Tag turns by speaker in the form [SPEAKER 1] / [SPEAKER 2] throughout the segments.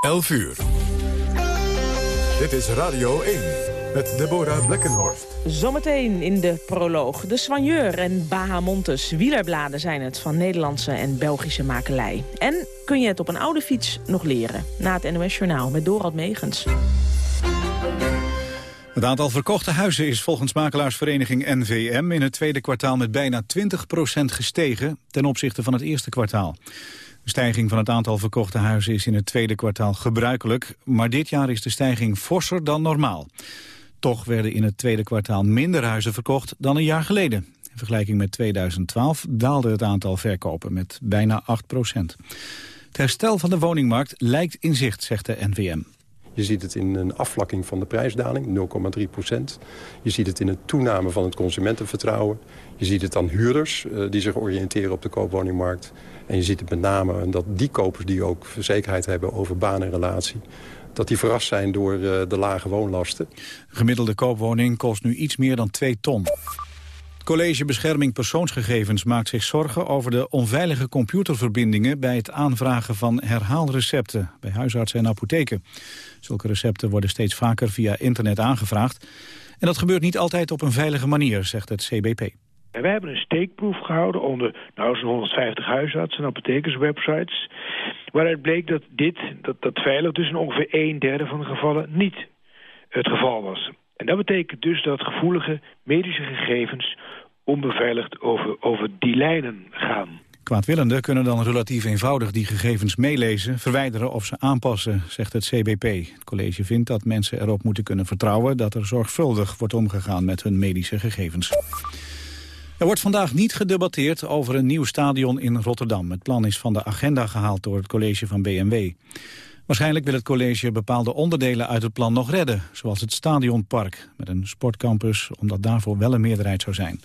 [SPEAKER 1] 11 uur. Dit is Radio 1 met Deborah Blekkenhorst.
[SPEAKER 2] Zometeen in de proloog. De soigneur en Bahamontes wielerbladen zijn het van Nederlandse en Belgische makelij. En kun je het op een oude fiets nog leren? Na het NOS Journaal met Dorald Megens.
[SPEAKER 3] Het aantal verkochte huizen is volgens makelaarsvereniging NVM in het tweede kwartaal met bijna 20% gestegen ten opzichte van het eerste kwartaal. De stijging van het aantal verkochte huizen is in het tweede kwartaal gebruikelijk, maar dit jaar is de stijging forser dan normaal. Toch werden in het tweede kwartaal minder huizen verkocht dan een jaar geleden. In vergelijking met 2012 daalde het aantal verkopen met bijna 8 procent. Het herstel van de woningmarkt lijkt in zicht, zegt de NVM.
[SPEAKER 4] Je ziet het in een afvlakking van de prijsdaling, 0,3 procent. Je ziet het in een toename van het consumentenvertrouwen. Je ziet het aan huurders uh, die zich oriënteren op de koopwoningmarkt. En je ziet het met name dat die kopers die ook verzekerheid hebben over baan en relatie dat die verrast zijn door uh, de lage woonlasten.
[SPEAKER 3] Gemiddelde koopwoning kost nu iets meer dan 2 ton. College Bescherming Persoonsgegevens maakt zich zorgen over de onveilige computerverbindingen bij het aanvragen van herhaalrecepten bij huisartsen en apotheken. Zulke recepten worden steeds vaker via internet aangevraagd. En dat gebeurt niet altijd op een veilige manier, zegt het CBP.
[SPEAKER 5] En wij hebben een steekproef gehouden onder nou, zo'n 150 huisartsen en apothekerswebsites. Waaruit bleek dat dit, dat, dat veilig dus in ongeveer een derde van de gevallen niet het geval was. En dat betekent dus dat gevoelige medische gegevens onbeveiligd over, over die lijnen gaan.
[SPEAKER 3] Kwaadwillenden kunnen dan relatief eenvoudig die gegevens meelezen, verwijderen of ze aanpassen, zegt het CBP. Het college vindt dat mensen erop moeten kunnen vertrouwen dat er zorgvuldig wordt omgegaan met hun medische gegevens. Er wordt vandaag niet gedebatteerd over een nieuw stadion in Rotterdam. Het plan is van de agenda gehaald door het college van BMW. Waarschijnlijk wil het college bepaalde onderdelen uit het plan nog redden, zoals het stadionpark met een sportcampus, omdat daarvoor wel een meerderheid zou zijn.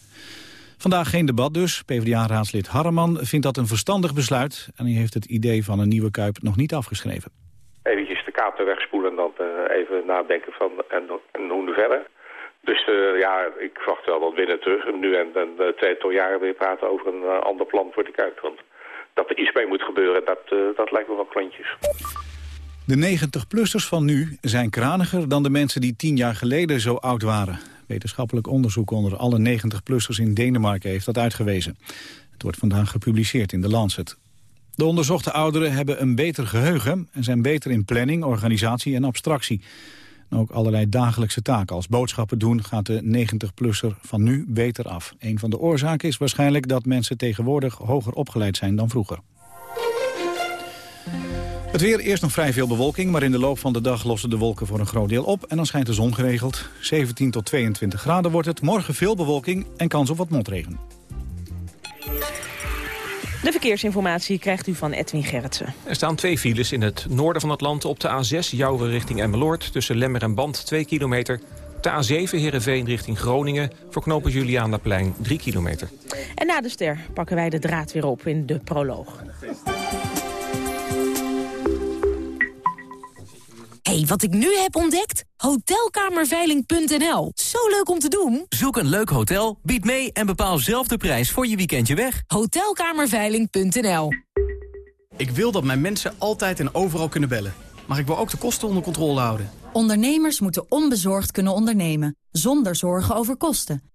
[SPEAKER 3] Vandaag geen debat dus. PvdA-raadslid Harreman vindt dat een verstandig besluit en hij heeft het idee van een nieuwe Kuip nog niet afgeschreven.
[SPEAKER 6] Eventjes de kaarten wegspoelen en dan uh, even nadenken van en, en hoe verder. Dus uh, ja, ik verwacht wel wat binnen terug. Nu en, en uh, tweetal jaren weer praten over een ander plan voor de Kuip. Want dat er iets mee moet gebeuren, dat, dat lijkt me wel klontjes.
[SPEAKER 3] De 90-plussers van nu zijn kraniger dan de mensen die tien jaar geleden zo oud waren. Wetenschappelijk onderzoek onder alle 90-plussers in Denemarken heeft dat uitgewezen. Het wordt vandaag gepubliceerd in de Lancet. De onderzochte ouderen hebben een beter geheugen en zijn beter in planning, organisatie en abstractie. ook allerlei dagelijkse taken als boodschappen doen gaat de 90-plusser van nu beter af. Een van de oorzaken is waarschijnlijk dat mensen tegenwoordig hoger opgeleid zijn dan vroeger. Het weer, eerst nog vrij veel bewolking, maar in de loop van de dag lossen de wolken voor een groot deel op en dan schijnt de zon geregeld. 17 tot 22 graden wordt het, morgen veel bewolking en kans op wat motregen.
[SPEAKER 2] De verkeersinformatie krijgt u van Edwin Gerritsen.
[SPEAKER 7] Er staan twee files in het noorden van het land op de A6 Jouren richting Emmeloord... tussen Lemmer en Band 2 kilometer. De A7 Heerenveen richting Groningen voor knopen Julianaplein 3 kilometer.
[SPEAKER 2] En na de ster pakken wij de draad weer op in de proloog.
[SPEAKER 8] Hey, wat ik nu heb ontdekt? Hotelkamerveiling.nl. Zo leuk om te doen.
[SPEAKER 9] Zoek een leuk hotel, bied mee en bepaal zelf de prijs voor je weekendje weg.
[SPEAKER 8] Hotelkamerveiling.nl.
[SPEAKER 10] Ik wil dat mijn mensen altijd en overal kunnen bellen. Maar ik wil ook de kosten onder controle houden.
[SPEAKER 11] Ondernemers moeten onbezorgd kunnen ondernemen. Zonder zorgen over kosten.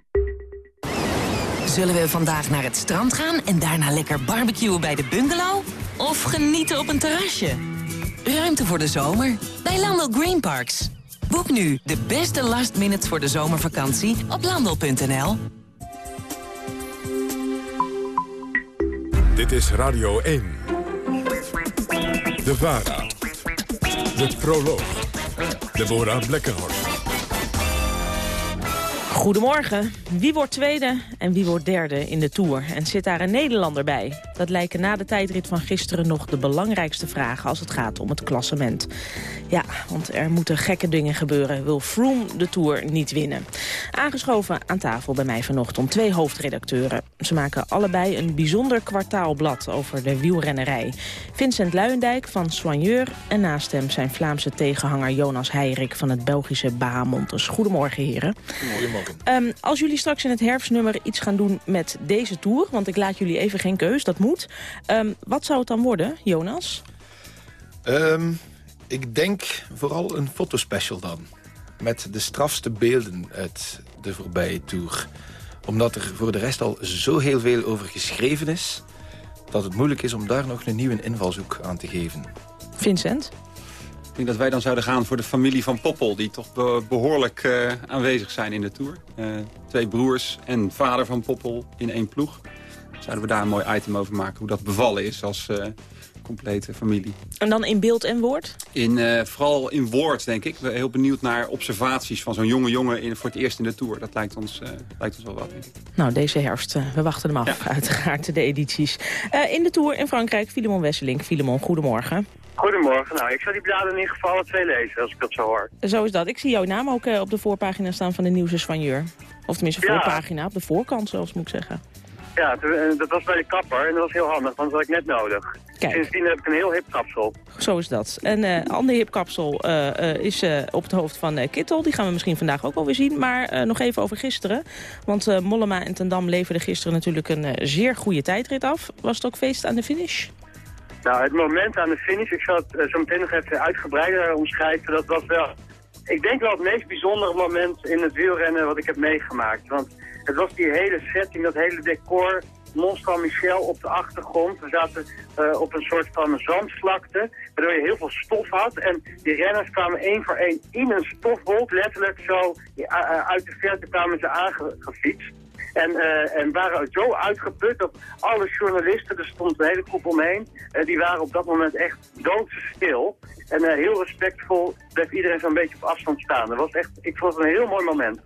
[SPEAKER 8] Zullen we vandaag naar het strand gaan en daarna lekker barbecuen bij de bungalow? Of genieten op een terrasje? Ruimte voor de zomer bij Landel Green Parks. Boek nu de beste last minutes voor de zomervakantie op landel.nl.
[SPEAKER 1] Dit is Radio 1. De VARA. De Proloog. Deborah Blekkenhorst.
[SPEAKER 2] Goedemorgen. Wie wordt tweede en wie wordt derde in de Tour? En zit daar een Nederlander bij? Dat lijken na de tijdrit van gisteren nog de belangrijkste vragen als het gaat om het klassement. Ja, want er moeten gekke dingen gebeuren. Wil Froome de Tour niet winnen? Aangeschoven aan tafel bij mij vanochtend twee hoofdredacteuren. Ze maken allebei een bijzonder kwartaalblad over de wielrennerij. Vincent Luijendijk van Soigneur en naast hem zijn Vlaamse tegenhanger Jonas Heirik van het Belgische Bahamontes. Goedemorgen heren.
[SPEAKER 12] Goedemorgen.
[SPEAKER 2] Um, als jullie straks in het herfstnummer iets gaan doen met deze Tour... want ik laat jullie even geen keus, dat moet. Um, wat zou het dan worden, Jonas?
[SPEAKER 12] Um, ik denk vooral een fotospecial dan. Met de strafste beelden uit de voorbije Tour. Omdat er voor de rest al zo heel veel over geschreven is... dat het moeilijk is om daar nog een nieuwe invalshoek aan te geven.
[SPEAKER 2] Vincent?
[SPEAKER 13] Ik denk dat wij dan zouden gaan voor de familie van Poppel... die toch be behoorlijk uh, aanwezig zijn in de Tour. Uh, twee broers en vader van Poppel in één ploeg. Zouden we daar een mooi item over maken hoe dat bevallen is als uh, complete familie.
[SPEAKER 2] En dan in beeld en woord?
[SPEAKER 13] In, vooral in woord, denk ik. Ik ben heel benieuwd naar observaties van zo'n jonge jongen in, voor het eerst in de Tour. Dat lijkt ons, lijkt ons wel wat, denk ik.
[SPEAKER 2] Nou, deze herfst, we wachten hem af, ja. uiteraard, de edities. in de Tour in Frankrijk, Filemon Wesseling. Filemon, goedemorgen.
[SPEAKER 14] Goedemorgen. Nou, ik zou die bladen in ieder geval alle twee lezen, als ik dat zo hoor.
[SPEAKER 2] Zo is dat. Ik zie jouw naam ook uh, op de voorpagina staan van de Nieuwse Soigneur. Of tenminste,
[SPEAKER 14] Ja.
[SPEAKER 2] voorpagina, op de voorkant zelfs, moet ik zeggen.
[SPEAKER 14] Ja, eh, dat was bij de kapper en dat was heel handig, want dat had ik net nodig.
[SPEAKER 2] Kijk.
[SPEAKER 14] Sindsdien heb ik een heel hip kapsel.
[SPEAKER 2] Zo is dat. En eh ander hipkapsel eh, eh, is eh, op het hoofd van eh, Kittel. Die gaan we misschien vandaag ook wel weer zien. Maar eh, nog even over gisteren. Want eh, Mollema en Ten Dam leverden gisteren natuurlijk een eh, zeer goede tijdrit af. Was het ook feest aan de finish?
[SPEAKER 14] Nou, het moment aan de finish, ik zal het eh, zo meteen nog even uitgebreider omschrijven, dat was wel, ik denk wel het meest bijzondere moment in het wielrennen wat ik heb meegemaakt. Want het was die hele setting, dat hele decor, Mont Saint-Michel op de achtergrond. We zaten eh, op een soort van zandvlakte, waardoor je heel veel stof had. En die renners kwamen één voor één in een stofwolk, letterlijk zo eh, uit de verte kwamen ze aangefietst. En, eh, en waren zo uitgeput dat alle journalisten, er stond een hele groep omheen, eh, die waren op dat moment echt doodstil. En eh, heel respectvol bleef iedereen zo'n beetje op afstand staan. Dat was echt, ik vond het een heel mooi moment.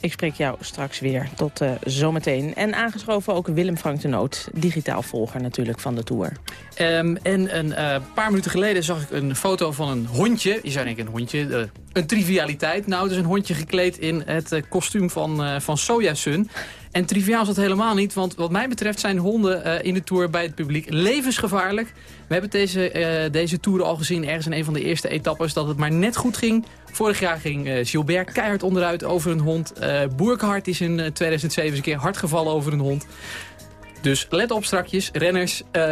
[SPEAKER 2] Ik spreek jou straks weer. Tot eh, zometeen. En aangeschoven ook Willem Frank de Noot. Digitaal volger natuurlijk van de Tour.
[SPEAKER 10] Ehm, en een eh, paar minuten geleden zag ik een foto van een hondje. Je zou denken een hondje, een trivialiteit. Nou, het is een hondje gekleed in het kostuum van, eh van Sojasun. En triviaal is dat helemaal niet, want wat mij betreft zijn honden eh, in de Tour bij het publiek levensgevaarlijk. We hebben deze, eh, deze Tour al gezien ergens in een van de eerste etappes dat het maar net goed ging. Vorig jaar ging eh, Gilbert keihard onderuit over een hond. Eh Burkhardt is in eh, 2007 eens een keer hard gevallen over een hond. Dus let op strakjes, renners. eh,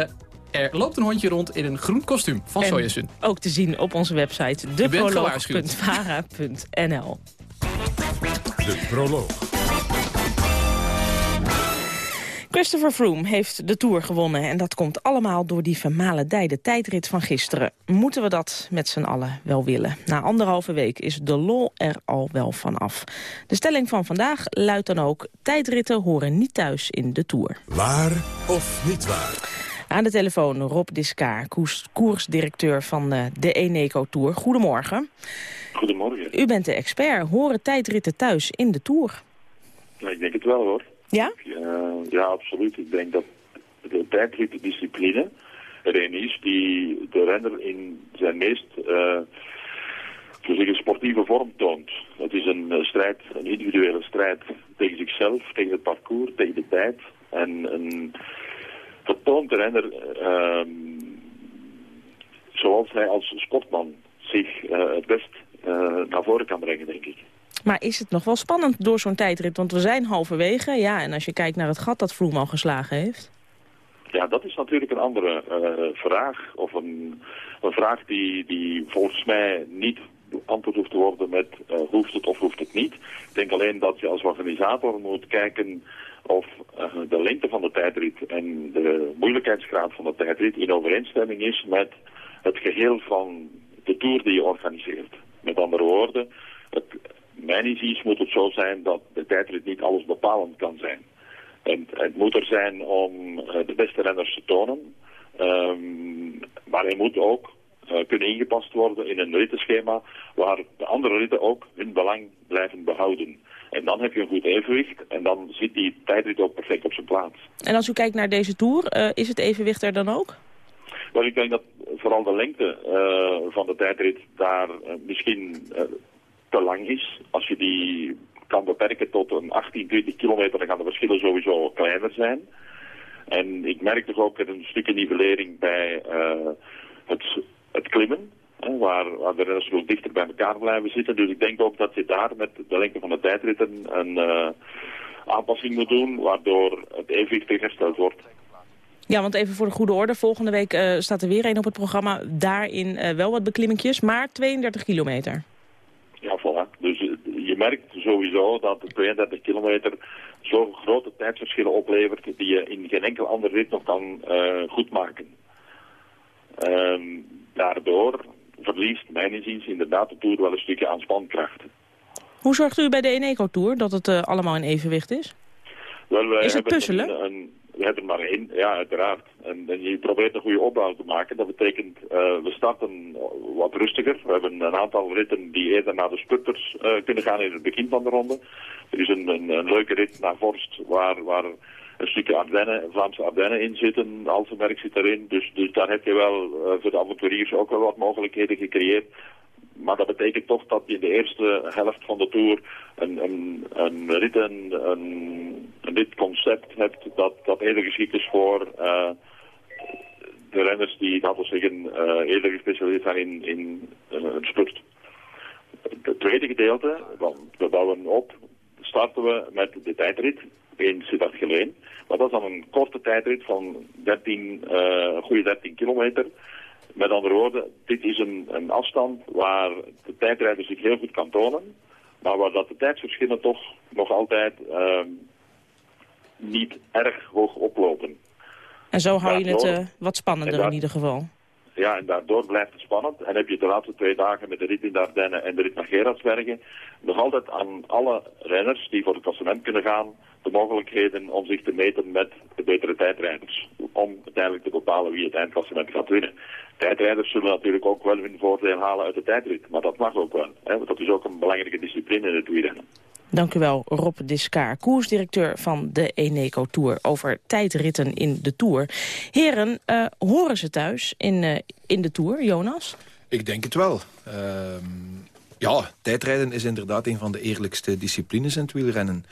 [SPEAKER 10] er loopt een hondje rond in een groen kostuum van
[SPEAKER 2] En
[SPEAKER 10] Sojasun.
[SPEAKER 2] Ook te zien op onze website deproloog.vara.nl.
[SPEAKER 1] De proloog.
[SPEAKER 2] Christopher Froome heeft de Tour gewonnen en dat komt allemaal door die vermalendijde tijdrit van gisteren. Moeten we dat met z'n allen wel willen? Na anderhalve week is de lol er al wel vanaf. De stelling van vandaag luidt dan ook, tijdritten horen niet thuis in de Tour.
[SPEAKER 1] Waar of niet waar?
[SPEAKER 2] Aan de telefoon Rob Diskaar, koers, koersdirecteur van eh, de Eneco Tour. Goedemorgen.
[SPEAKER 15] Goedemorgen.
[SPEAKER 2] U bent de expert. Horen tijdritten thuis in de Tour?
[SPEAKER 15] Nou, ik denk het wel hoor.
[SPEAKER 2] Ja?
[SPEAKER 15] Ja, ja, absoluut. Ik denk dat de tijdritdiscipline er een is die de renner in zijn meest uh, sportieve vorm toont. Het is een uh, strijd, een individuele strijd tegen zichzelf, tegen het parcours, tegen de tijd. En een, dat toont de renner uh, zoals hij als sportman zich het best naar voren kan brengen, denk ik.
[SPEAKER 2] Maar is het nog wel spannend door zo'n tijdrit? Want we zijn halverwege. Ja, en als je kijkt naar het gat dat Froome al geslagen heeft.
[SPEAKER 15] Ja, dat is natuurlijk een andere uh, vraag. Of een, een vraag die, die volgens mij niet antwoord hoeft te worden met uh, hoeft het of hoeft het niet. Ik denk alleen dat je als organisator moet kijken of uh, de lengte van de tijdrit en de moeilijkheidsgraad van de tijdrit in overeenstemming is met het geheel van de tour die je organiseert. Met andere woorden, het, mijn inziens moet het zo zijn dat de tijdrit niet alles bepalend kan zijn. En het moet er zijn om uh, de beste renners te tonen. Um, maar hij moet ook eh, kunnen ingepast worden in een rittenschema waar de andere ritten ook hun belang blijven behouden. En dan heb je een goed evenwicht en dan zit die tijdrit ook perfect op zijn plaats.
[SPEAKER 2] En als u kijkt naar deze Tour, eh, is het evenwicht er dan ook?
[SPEAKER 15] Maar ik denk dat vooral de lengte uh, van de tijdrit daar misschien lang is. Als je die kan beperken tot een 18, 20 kilometer, dan gaan de verschillen sowieso kleiner zijn. En ik merk toch ook een stukje nivellering bij het, het klimmen. Waar, waar de renners veel dichter bij elkaar blijven zitten. Dus ik denk ook dat je daar met de lengte van de tijdritten een aanpassing moet doen, waardoor het evenwicht hersteld wordt.
[SPEAKER 2] Ja, want even voor de goede orde. Volgende week uh, staat er weer een op het programma. Daarin wel wat beklimmingjes, maar 32 kilometer.
[SPEAKER 15] Ja, voilà. Dus uh, je merkt sowieso dat de 32 kilometer zo grote tijdsverschillen oplevert... die je in geen enkel ander rit nog kan goedmaken. Ehm, daardoor verliest mijn inziens inderdaad de Tour wel een stukje aan spankracht.
[SPEAKER 2] Hoe zorgt u bij de Eneco Tour dat het allemaal in evenwicht is?
[SPEAKER 15] Wel, wij
[SPEAKER 2] is het puzzelen?
[SPEAKER 15] Een, een, we hebben maar één, ja uiteraard. En, en, je probeert een goede opbouw te maken. Dat betekent, uh, we starten wat rustiger. We hebben een aantal ritten die eerder naar de sputters uh, kunnen gaan in het begin van de ronde. Er is een, een, leuke rit naar Vorst waar, waar een stukje Ardennen, Vlaamse Ardennen in zitten. Altenberg zit erin. Dus, dus daar heb je wel uh, voor de avonturiers ook wel wat mogelijkheden gecreëerd. Maar dat betekent toch dat je in de eerste helft van de Tour een, een, een rit, een, een, ritconcept hebt dat, dat eerder geschikt is voor uh, de renners die, laten we zeggen, uh, eerder gespecialiseerd zijn in, in uh, een spurt. Het tweede gedeelte, want we bouwen op, starten we met de tijdrit in Sittard Geleen. Maar dat is dan een korte tijdrit van 13, uh, goede 13 kilometer. Met andere woorden, dit is een, een afstand waar de tijdrijder zich heel goed kan tonen. Maar waar dat de tijdsverschillen toch nog altijd uh, niet erg hoog oplopen.
[SPEAKER 2] En zo hou je het uh, wat spannender in ieder geval.
[SPEAKER 15] Ja, en daardoor blijft het spannend. En heb je de laatste twee dagen met de rit in de Ardennen en de rit naar Gerardsbergen nog altijd aan alle renners die voor het klassement kunnen gaan de mogelijkheden om zich te meten met de betere tijdrijders. Om uiteindelijk te bepalen wie het eindklassement gaat winnen. Tijdrijders zullen natuurlijk ook wel hun voordeel halen uit de tijdrit. Maar dat mag ook wel. Hè? Want dat is ook een belangrijke discipline in het wielrennen.
[SPEAKER 2] Dank u wel, Rob Diskaar, koersdirecteur van de Eneco Tour... over tijdritten in de Tour. Heren, uh, horen ze thuis in, uh, in de Tour, Jonas?
[SPEAKER 12] Ik denk het wel. Uh, ja, tijdrijden is inderdaad een van de eerlijkste disciplines in het wielrennen.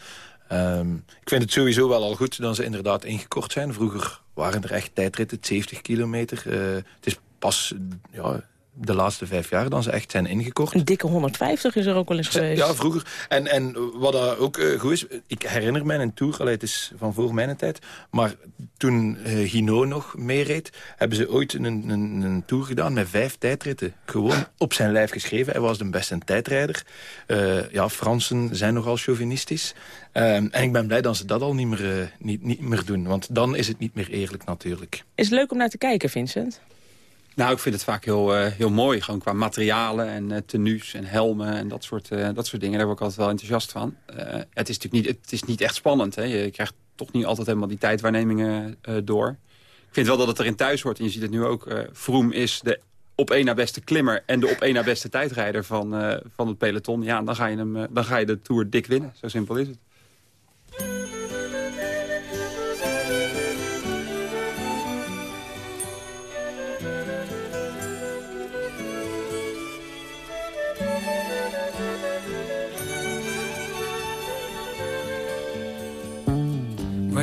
[SPEAKER 12] Um, ik vind het sowieso wel al goed dat ze inderdaad ingekort zijn. Vroeger waren er echt tijdritten, 70 kilometer. Uh, het is pas ja, de laatste vijf jaar dan ze echt zijn ingekort.
[SPEAKER 2] Een dikke 150 is er ook wel eens geweest.
[SPEAKER 12] Ja, vroeger. En, en wat dat ook uh, goed is, ik herinner mij een tour, allee, het is van voor mijn tijd, maar toen uh, Hino nog meereed, hebben ze ooit een, een, een tour gedaan met vijf tijdritten. Gewoon op zijn lijf geschreven. Hij was de beste tijdrijder. Uh, ja, Fransen zijn nogal chauvinistisch. Um, en ik ben blij dat ze dat al niet meer, niet, niet meer doen. Want dan is het niet meer eerlijk natuurlijk.
[SPEAKER 2] Is het leuk om naar te kijken, Vincent?
[SPEAKER 13] Nou, ik vind het vaak heel, uh, heel mooi. Gewoon qua materialen en uh, tenues en helmen en dat soort, uh, dat soort dingen. Daar word ik altijd wel enthousiast van. het is natuurlijk niet, het is niet echt spannend. Hè? Je krijgt toch niet altijd helemaal die tijdwaarnemingen door. Ik vind wel dat het erin thuis hoort. En je ziet het nu ook. Vroom is de op één na beste klimmer en de op één na beste tijdrijder van, van het peloton. Ja, dan ga, je hem, dan ga je de Tour dik winnen. Zo simpel is het.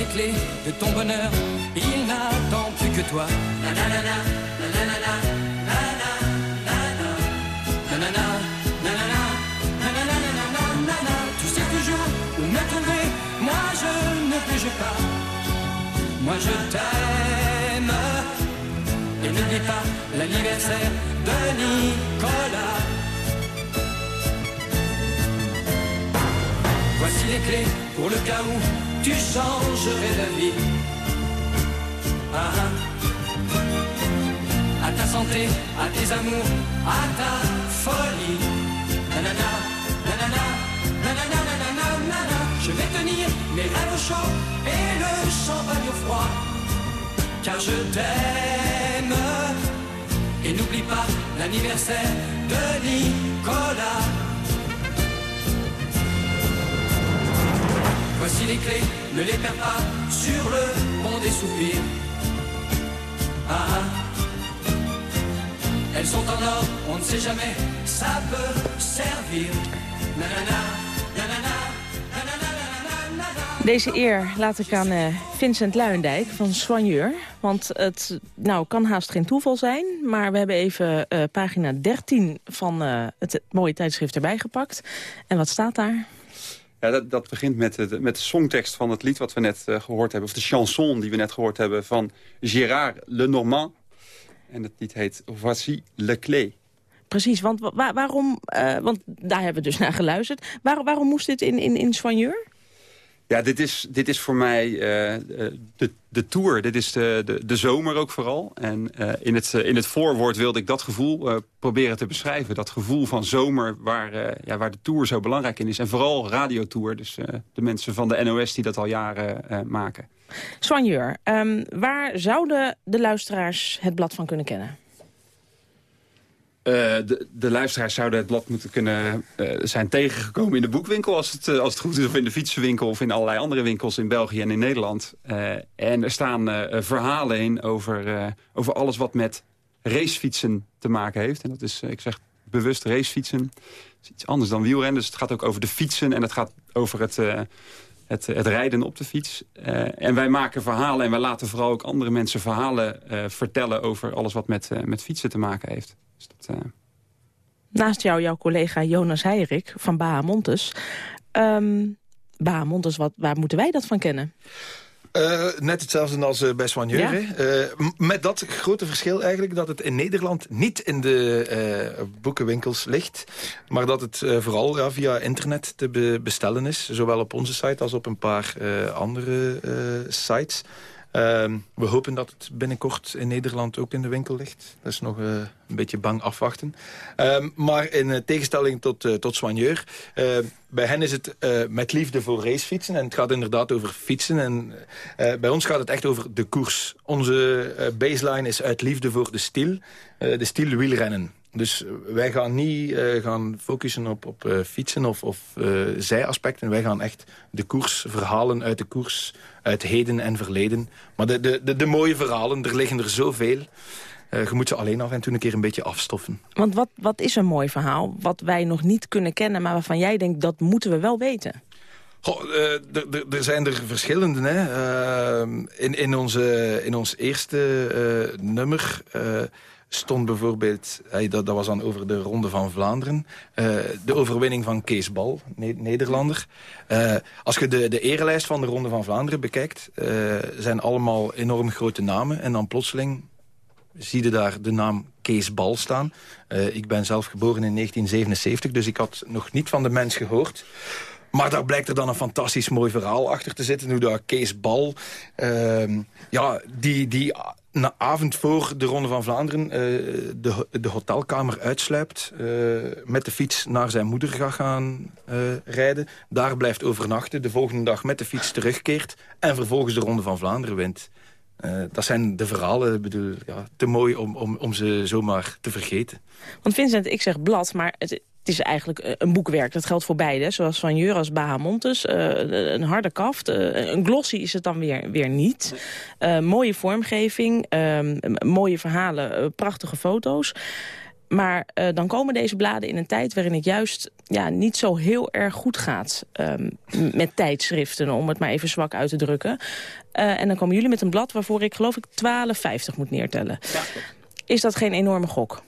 [SPEAKER 16] les clés de ton bonheur. Il n'attend plus que toi. Nanana, nanana, nanana, nanana, Tu sais toujours où. Moi je ne pas. Moi je t'aime. Et n'oublie pas l'anniversaire de Nicolas. Voici les clés pour le cas tu changerais d'avis. Ah, ah. À ta santé, à tes amours, à ta folie. Nanana, nanana, nanana, nanana. Je vais tenir mes rêves au chaud et le champagne au froid. Car je t'aime. Et n'oublie pas l'anniversaire de Nicolas. Voici les clés, ne les pas sur le pont des soupirs. Ah, ah. Elles sont en on ne sait jamais, ça peut servir. Nanana,
[SPEAKER 2] Deze eer laat ik aan eh, Vincent Luindijk van Soigneur. Want het nou, kan haast geen toeval zijn. Maar we hebben even eh, pagina 13 van eh, het mooie tijdschrift erbij gepakt. En wat staat daar?
[SPEAKER 13] Ja, dat, dat begint met de, met de songtekst van het lied wat we net eh, gehoord hebben. Of de chanson die we net gehoord hebben van Gérard Lenormand. En het lied heet Voici le clé.
[SPEAKER 2] Precies, want wa- waarom, eh, want daar hebben we dus naar geluisterd. Waar, waarom moest dit in, in, in Soigneur?
[SPEAKER 13] Ja, dit is, dit is voor mij eh, de, de tour. Dit is de, de, de zomer ook vooral. En eh, in, het, eh, in het voorwoord wilde ik dat gevoel proberen te beschrijven. Dat gevoel van zomer waar, ja, waar de tour zo belangrijk in is. En vooral radiotour. Dus de mensen van de NOS die dat al jaren maken.
[SPEAKER 2] Soigneur, ehm, waar zouden de luisteraars het blad van kunnen kennen?
[SPEAKER 13] Eh, de, de luisteraars zouden het blad moeten kunnen eh, zijn tegengekomen in de boekwinkel... Als het, eh, als het goed is, of in de fietsenwinkel... of in allerlei andere winkels in België en in Nederland. En er staan verhalen in over, over alles wat met racefietsen te maken heeft. En dat is, ik zeg bewust racefietsen. Dat is iets anders dan wielrennen. Dus het gaat ook over de fietsen en het gaat over het... het, het rijden op de fiets. En wij maken verhalen en wij laten vooral ook andere mensen verhalen vertellen... over alles wat met, met fietsen te maken heeft. Dus dat, eh,
[SPEAKER 2] Naast jou, jouw collega Jonas Heirik van Bahamontes. Um, Bahamontes, wat, waar moeten wij dat van kennen?
[SPEAKER 12] Eh, net hetzelfde als eh, bij Soigneur.
[SPEAKER 2] Ja.
[SPEAKER 12] Eh, met dat grote verschil eigenlijk dat het in Nederland niet in de eh, boekenwinkels ligt. Maar dat het eh, vooral ja, via internet te be- bestellen is. Zowel op onze site als op een paar eh, andere eh, sites. Ehm, we hopen dat het binnenkort in Nederland ook in de winkel ligt. Dat is nog eh, een beetje bang afwachten. Ehm, maar in eh, tegenstelling tot, eh, tot Soigneur... bij hen is het met liefde voor racefietsen. En het gaat inderdaad over fietsen. En bij ons gaat het echt over de koers. Onze baseline is uit liefde voor de stil. eh, de stil wielrennen. Dus eh, wij gaan niet eh, gaan focussen op, op eh, fietsen of, of zijaspecten. Wij gaan echt de koers verhalen uit de koers, uit heden en verleden. Maar de, de, de, de mooie verhalen, er liggen er zoveel. Je moet ze alleen af en toe een keer een beetje afstoffen.
[SPEAKER 2] Want wat, wat is een mooi verhaal wat wij nog niet kunnen kennen... maar waarvan jij denkt, dat moeten we wel weten?
[SPEAKER 12] Goh, er- zijn er verschillende. Hè. In, in, onze, in ons eerste nummer stond bijvoorbeeld... dat, was dan over de Ronde van Vlaanderen. eh, de overwinning van Kees Bal, Ne- Nederlander. Eh, als je de, de erelijst van de Ronde van Vlaanderen bekijkt... eh, zijn allemaal enorm grote namen. En dan plotseling zie je daar de naam Kees Bal staan. Ik ben zelf geboren in 1977, dus ik had nog niet van de mens gehoord. Maar daar blijkt er dan een fantastisch mooi verhaal achter te zitten. Hoe dat Kees Bal, ehm, ja, die, die na avond voor de Ronde van Vlaanderen... eh, de, de hotelkamer uitsluipt, eh, met de fiets naar zijn moeder gaat gaan eh, rijden. Daar blijft overnachten, de volgende dag met de fiets terugkeert... en vervolgens de Ronde van Vlaanderen wint. Dat zijn de verhalen, bedoel, ja, te mooi om, om, om ze zomaar te vergeten.
[SPEAKER 2] Want Vincent, ik zeg blad, maar het, het is eigenlijk eh, een boekwerk. Dat geldt voor beide, zoals Van Jeur als Bahamontes. eh, een harde kaft. eh, een glossy is het dan weer, weer niet. Mooie vormgeving, ehm, mooie verhalen, prachtige foto's. Maar dan komen deze bladen in een tijd waarin het juist ja, niet zo heel erg goed gaat. ehm, met tijdschriften, om het maar even zwak uit te drukken. En dan komen jullie met een blad waarvoor ik geloof ik 12,50 moet neertellen. Is dat geen enorme gok?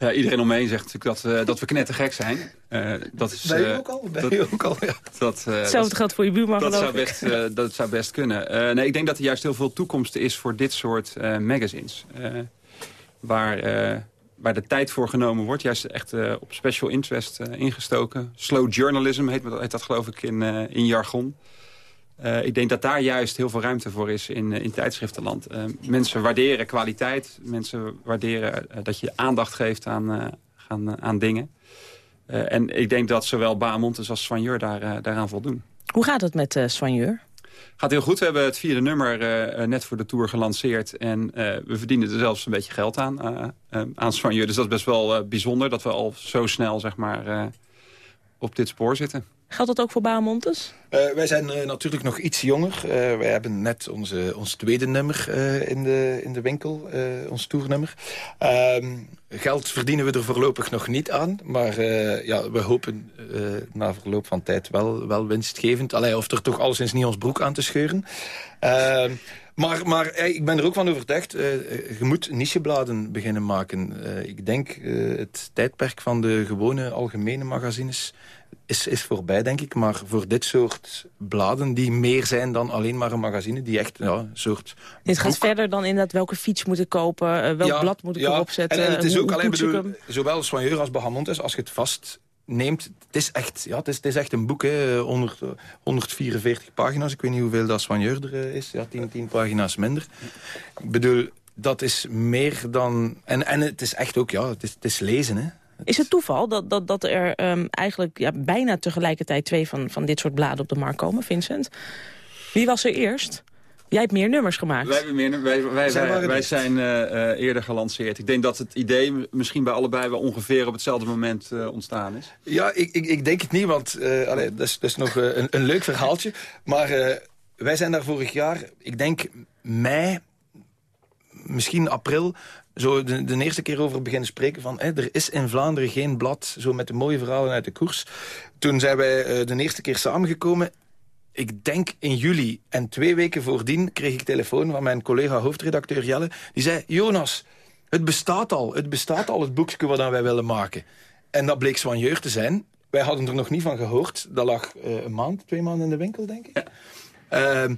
[SPEAKER 13] Ja, iedereen om me heen zegt natuurlijk dat, we dat we knettergek zijn. Eh, dat is,
[SPEAKER 12] Ben je
[SPEAKER 13] eh,
[SPEAKER 12] ook al? Ben
[SPEAKER 13] dat-
[SPEAKER 12] je ook al, ja.
[SPEAKER 13] Dat, eh,
[SPEAKER 2] Hetzelfde
[SPEAKER 13] dat-
[SPEAKER 2] geldt voor je buurman,
[SPEAKER 13] dat zou, best, eh, dat zou best kunnen. Eh, nee, ik denk dat er juist heel veel toekomst is voor dit soort eh, magazines. Eh, waar, eh, waar de tijd voor genomen wordt. Juist echt eh, op special interest eh, ingestoken. Slow journalism heet, dat- heet dat geloof ik in, eh, in jargon. Eh, ik denk dat daar juist heel veel ruimte voor is in, eh, in tijdschriftenland. Eh, mensen waarderen kwaliteit. Mensen waarderen dat je aandacht geeft aan, aan, aan dingen. En ik denk dat zowel Bahamontes als Svanjeur daar, daaraan voldoen.
[SPEAKER 2] Hoe gaat het met Soigneur?
[SPEAKER 13] Gaat heel goed. We hebben het vierde nummer net voor de Tour gelanceerd. En we verdienen er zelfs een beetje geld aan, aan Spanje. Dus dat is best wel bijzonder dat we al zo snel zeg maar, op dit spoor zitten.
[SPEAKER 2] Geldt dat ook voor Bahamontes?
[SPEAKER 12] Eh, wij zijn eh, natuurlijk nog iets jonger. Eh, wij hebben net onze, ons tweede nummer in, de, in de winkel, ons toernummer. Ehm, geld verdienen we er voorlopig nog niet aan. Maar ja, we hopen na verloop van tijd wel, wel winstgevend. Allee, of er toch alleszins niet ons broek aan te scheuren. Ehm, maar, maar ik ben er ook van overtuigd, je moet nichebladen beginnen maken. Ik denk het tijdperk van de gewone algemene magazines is, is voorbij, denk ik. Maar voor dit soort bladen die meer zijn dan alleen maar een magazine... die echt ja, een soort...
[SPEAKER 2] Dit gaat verder dan inderdaad welke fiets moet ik kopen, eh, welk
[SPEAKER 12] Ja,
[SPEAKER 2] blad moet ik
[SPEAKER 12] ja.
[SPEAKER 2] erop zetten.
[SPEAKER 12] En, en het is
[SPEAKER 2] hoe-
[SPEAKER 12] ook alleen bedoel, zowel Soigneur als Bahamontes, als je het vast neemt, het is echt, ja, het is, het is echt een boek, hè, 100, 144 pagina's. Ik weet niet hoeveel dat Soigneur er eh, is, ja, 10, 10 pagina's minder. Ik bedoel, dat is meer dan... En, en het is echt ook, ja, het is, het is lezen, hè.
[SPEAKER 2] Is het toeval dat, dat, dat er ehm, eigenlijk ja, bijna tegelijkertijd twee van, van dit soort bladen op de markt komen, Vincent? Wie was er eerst? Jij hebt meer nummers gemaakt.
[SPEAKER 13] Wij, hebben meer, wij, wij, wij, zijn eh, eh, eerder gelanceerd. Ik denk dat het idee misschien bij allebei wel ongeveer op hetzelfde moment eh, ontstaan is.
[SPEAKER 12] Ja, ik, ik, ik denk het niet, want eh, allee, dat, is, dat is nog een, een leuk verhaaltje. Maar eh, wij zijn daar vorig jaar, ik denk mei, misschien april... zo de, de eerste keer over beginnen spreken van... Hè, er is in Vlaanderen geen blad zo met de mooie verhalen uit de koers. Toen zijn wij eh, de eerste keer samengekomen ik denk in juli en twee weken voordien kreeg ik telefoon van mijn collega hoofdredacteur Jelle. Die zei, Jonas, het bestaat al. Het bestaat al, het boekje wat wij willen maken. En dat bleek Soigneur te zijn. Wij hadden er nog niet van gehoord. Dat lag eh, een maand, twee maanden in de winkel, denk ik. Ehm,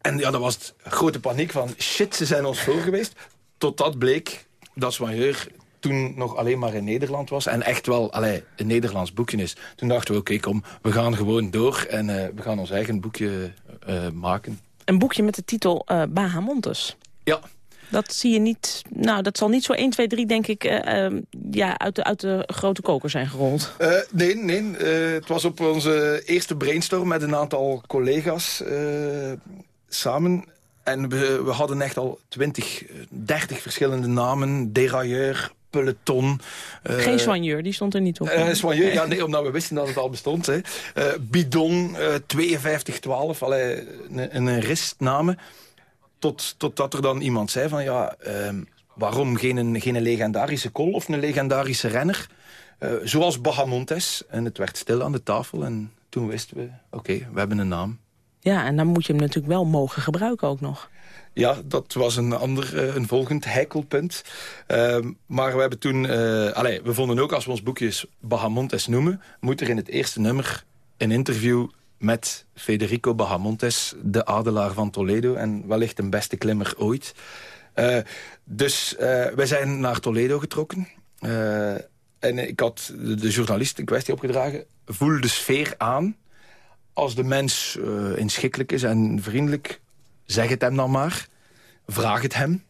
[SPEAKER 12] en ja, dat was het grote paniek van... shit, ze zijn ons voor geweest. Tot dat bleek dat Soigneur toen nog alleen maar in Nederland was... en echt wel allee, een Nederlands boekje is. Toen dachten we, oké, kom, we gaan gewoon door... en eh, we gaan ons eigen boekje eh, maken.
[SPEAKER 2] Een boekje met de titel eh Bahamontes.
[SPEAKER 12] Ja.
[SPEAKER 2] Dat zie je niet... Nou, dat zal niet zo 1, 2, 3, denk ik, eh, ehm, ja, uit, de, uit de grote koker zijn gerold.
[SPEAKER 12] Nee, nee. het was op onze eerste brainstorm met een aantal collega's samen. En we, we hadden echt al 20, 30 verschillende namen. Derailleur, peloton. eh,
[SPEAKER 2] Geen soigneur, die stond er niet op.
[SPEAKER 12] eh soigneur, ja, nee, omdat we wisten dat het al bestond. Hè. Eh, bidon, eh 5212, allee, een, een ristnamen. Tot, totdat er dan iemand zei van, ja, ehm, waarom geen, een- geen een legendarische kol of een legendarische renner? Eh, zoals Bahamontes. En het werd stil aan de tafel en toen wisten we, oké, we hebben een naam.
[SPEAKER 2] Ja, en dan moet je hem natuurlijk wel mogen gebruiken ook nog.
[SPEAKER 12] Ja, dat was een ander, eh, een volgend heikelpunt. Uh, maar we hebben toen... Uh, allez, we vonden ook als we ons boekjes Bahamontes noemen... moet er in het eerste nummer een interview met Federico Bahamontes... de adelaar van Toledo en wellicht een beste klimmer ooit. Uh, dus wij zijn naar Toledo getrokken. en ik had de journalist in kwestie opgedragen... voel de sfeer aan als de mens inschikkelijk is en vriendelijk zeg het hem dan maar. Vraag het hem.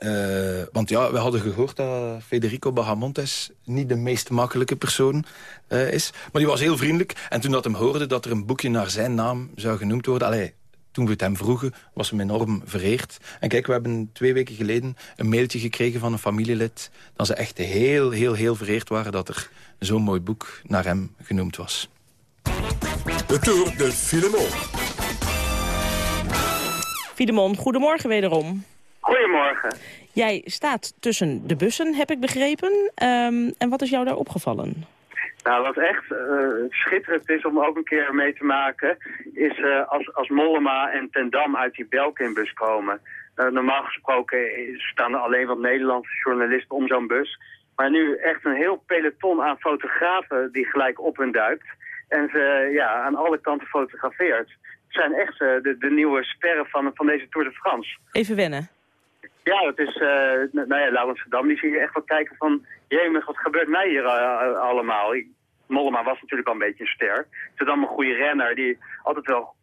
[SPEAKER 12] Uh, want ja, we hadden gehoord dat Federico Bahamontes niet de meest makkelijke persoon uh, is. Maar die was heel vriendelijk. En toen dat hem hoorde dat er een boekje naar zijn naam zou genoemd worden... Allee, toen we het hem vroegen, was hem enorm vereerd. En kijk, we hebben twee weken geleden een mailtje gekregen van een familielid... dat ze echt heel, heel, heel vereerd waren dat er zo'n mooi boek naar hem genoemd was.
[SPEAKER 1] De Tour de Filemon.
[SPEAKER 2] Fiedemon, goedemorgen wederom.
[SPEAKER 14] Goedemorgen.
[SPEAKER 2] Jij staat tussen de bussen, heb ik begrepen. Um, en wat is jou daar opgevallen?
[SPEAKER 14] Nou, wat echt uh, schitterend is om ook een keer mee te maken... is uh, als, als Mollema en Ten Dam uit die Belkinbus komen. Uh, normaal gesproken staan er alleen wat Nederlandse journalisten om zo'n bus. Maar nu echt een heel peloton aan fotografen die gelijk op hun duikt. En ze ja, aan alle kanten fotografeert zijn echt uh, de, de, nieuwe sterren van, van deze Tour de France.
[SPEAKER 2] Even wennen.
[SPEAKER 14] Ja, dat is, uh, nou ja, Laurens Dam, die zie je echt wel kijken van, jemig, wat gebeurt mij hier uh, allemaal? Mollema was natuurlijk al een beetje een ster. Ze dan een goede renner die altijd wel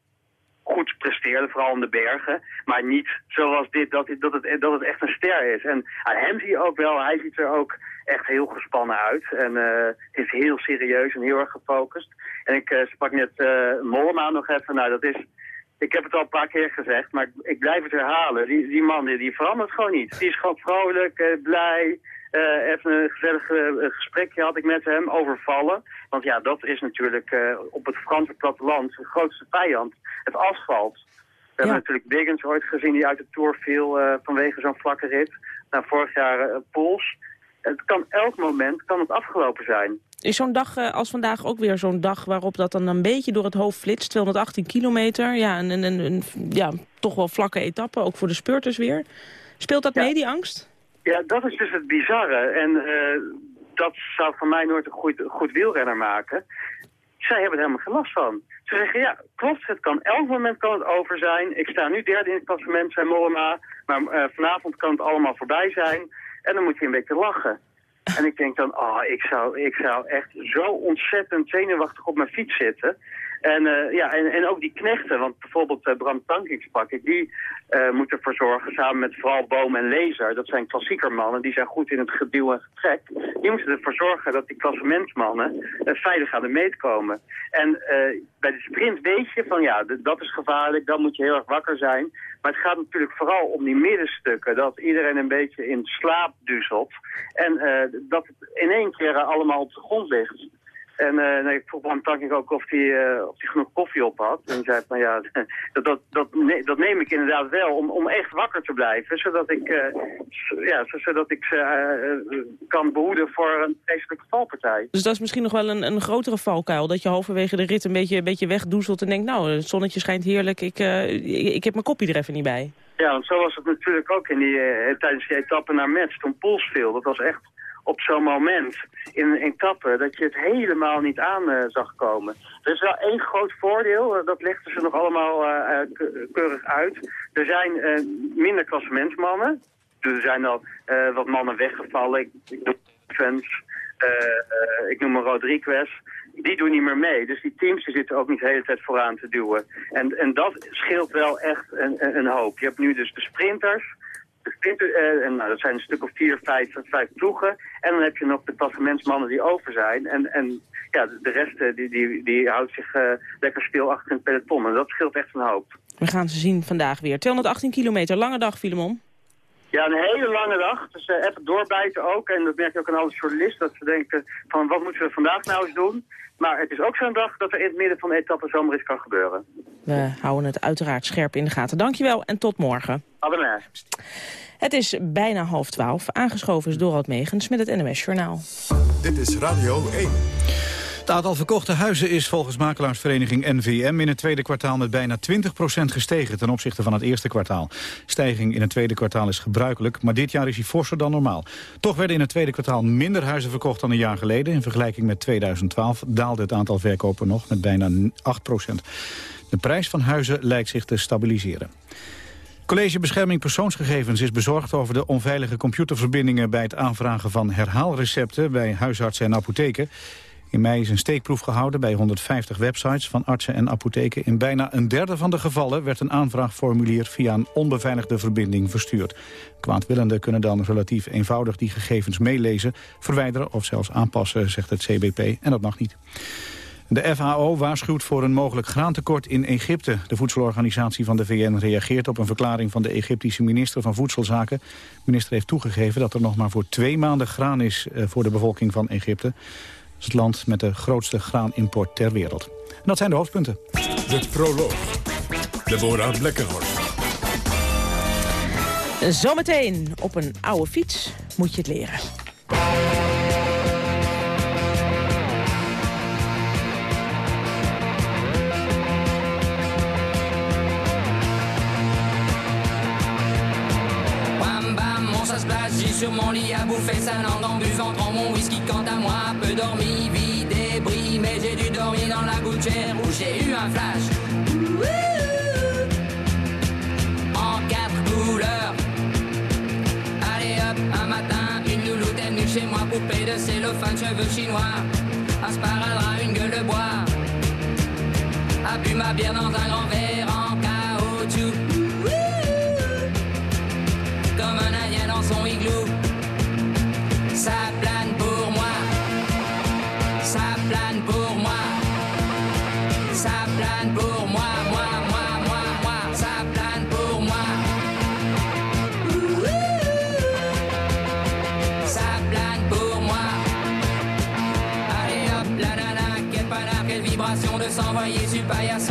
[SPEAKER 14] goed presteerde, vooral in de bergen. Maar niet zoals dit, dat, dat, het, dat het echt een ster is. En aan hem zie je ook wel, hij ziet er ook echt heel gespannen uit. En uh, is heel serieus en heel erg gefocust. En ik uh, sprak net uh, Mollema nog even. Nou, dat is... Ik heb het al een paar keer gezegd, maar ik blijf het herhalen. Die, die man, die, die verandert gewoon niet. Die is gewoon vrolijk, blij. even een gezellig gesprekje had ik met hem over vallen. Want ja, dat is natuurlijk op het Franse platteland de grootste vijand. Het asfalt. We hebben natuurlijk Biggins ooit gezien die uit de Tour viel vanwege zo'n vlakke rit. Nou, vorig jaar Pools het kan elk moment kan het afgelopen zijn.
[SPEAKER 2] Is zo'n dag uh, als vandaag ook weer zo'n dag waarop dat dan een beetje door het hoofd flitst? 218 kilometer, ja, en een, ja, toch wel vlakke etappe, ook voor de speurters weer. Speelt dat mee, die angst?
[SPEAKER 14] Ja, dat is dus het bizarre. En uh, dat zou van mij nooit een goed, goed wielrenner maken. Zij hebben er helemaal geen last van. Ze zeggen, ja, klopt, het kan elk moment kan het over zijn. Ik sta nu derde in het klassement, zei Mollema. Maar uh, vanavond kan het allemaal voorbij zijn. En dan moet je een beetje lachen. En ik denk dan, oh, ik zou, ik zou echt zo ontzettend zenuwachtig op mijn fiets zitten. En, uh, ja, en, en ook die knechten, want bijvoorbeeld uh, Bram Tankink sprak ik, die uh, moet ervoor zorgen, samen met vooral Boom en Lezer, dat zijn klassiekermannen, die zijn goed in het geduw en getrek, die moeten ervoor zorgen dat die klassementsmannen veilig aan de meet komen. En bij de sprint weet je van ja, dat is gevaarlijk, dan moet je heel erg wakker zijn. Maar het gaat natuurlijk vooral om die middenstukken, dat iedereen een beetje in slaap duzelt. En dat het in één keer allemaal op de grond ligt. En uh, nee, ik vroeg Bram Tankink ook of hij uh, of genoeg koffie op had. En hij zei van ja, dat, dat, dat, dat, neem ik inderdaad wel om, om echt wakker te blijven. Zodat ik, uh, ja, zodat ik ze kan behoeden voor een vreselijke valpartij.
[SPEAKER 2] Dus dat is misschien nog wel een, een grotere valkuil. Dat je halverwege de rit een beetje, een beetje wegdoezelt en denkt... nou, het zonnetje schijnt heerlijk, ik, ik, ik heb mijn kopje er even niet bij.
[SPEAKER 14] Ja, want zo was het natuurlijk ook in die, tijdens die etappe naar Metz toen Pols viel. Dat was echt op zo'n moment in een etappe dat je het helemaal niet aan uh, zag komen. Er is wel één groot voordeel, uh, dat legden ze nog allemaal uh, keurig uit. Er zijn minder klassementsmannen. Dus er zijn al wat mannen weggevallen. Ik, Fans, ik noem Rodriguez. Die doen niet meer mee. Dus die teams die zitten ook niet de hele tijd vooraan te duwen. En, en dat scheelt wel echt een, een hoop. Je hebt nu dus de sprinters en nou, dat zijn een stuk of vier, vijf, vijf ploegen. En dan heb je nog de klassementsmannen die over zijn. En, en ja, de rest uh, die, die, die houdt zich uh, lekker stil achter een peloton. En dat scheelt echt een hoop.
[SPEAKER 2] We gaan ze zien vandaag weer. 218 kilometer, lange dag, Filemon.
[SPEAKER 14] Ja, een hele lange dag. Dus even doorbijten ook. En dat merk je ook aan alle journalisten. Dat ze denken van wat moeten we vandaag nou eens doen. Maar het is ook zo'n dag dat er in het midden van de etappe zomaar iets kan gebeuren.
[SPEAKER 2] We houden het uiteraard scherp in de gaten. Dankjewel en tot morgen.
[SPEAKER 14] Abonneer.
[SPEAKER 2] Het is bijna half twaalf. Aangeschoven is Dorald Megens met het NOS Journaal.
[SPEAKER 1] Dit is Radio 1.
[SPEAKER 3] Het aantal verkochte huizen is volgens makelaarsvereniging NVM in het tweede kwartaal met bijna 20% gestegen ten opzichte van het eerste kwartaal. Stijging in het tweede kwartaal is gebruikelijk, maar dit jaar is hij forser dan normaal. Toch werden in het tweede kwartaal minder huizen verkocht dan een jaar geleden. In vergelijking met 2012 daalde het aantal verkopen nog met bijna 8% De prijs van huizen lijkt zich te stabiliseren. College Bescherming Persoonsgegevens is bezorgd over de onveilige computerverbindingen bij het aanvragen van herhaalrecepten bij huisartsen en apotheken. In mei is een steekproef gehouden bij 150 websites van artsen en apotheken. In bijna een derde van de gevallen werd een aanvraagformulier via een onbeveiligde verbinding verstuurd. Kwaadwillenden kunnen dan relatief eenvoudig die gegevens meelezen, verwijderen of zelfs aanpassen, zegt het CBP. En dat mag niet. De FAO waarschuwt voor een mogelijk graantekort in Egypte. De voedselorganisatie van de VN reageert op een verklaring van de Egyptische minister van Voedselzaken. De minister heeft toegegeven dat er nog maar voor twee maanden graan is eh, voor de bevolking van Egypte. Dat is het land met de grootste graanimport ter wereld. En dat zijn de hoofdpunten.
[SPEAKER 1] De proloog. Deborah Blekkenhorst.
[SPEAKER 2] Zometeen op een oude fiets moet je het leren.
[SPEAKER 17] J'ai sur mon lit à bouffer sa langue en buvant. Dans mon whisky Quant à moi, peu dormi, vide et bris. Mais j'ai dû dormir dans la gouttière où j'ai eu un flash. En quatre couleurs. Allez hop, un matin, une louloute est venue chez moi Poupée de cellophane, cheveux chinois. Un sparadrap, une gueule de bois. A bu ma bière dans un grand verre en caoutchouc son igloo. Ça plane pour moi, ça plane pour moi, ça plane pour moi, moi, moi, moi, moi, ça plane pour moi. Ça plane pour moi. Allez hop, la nana, quelle panard, quelle vibration de s'envoyer sur paillasson,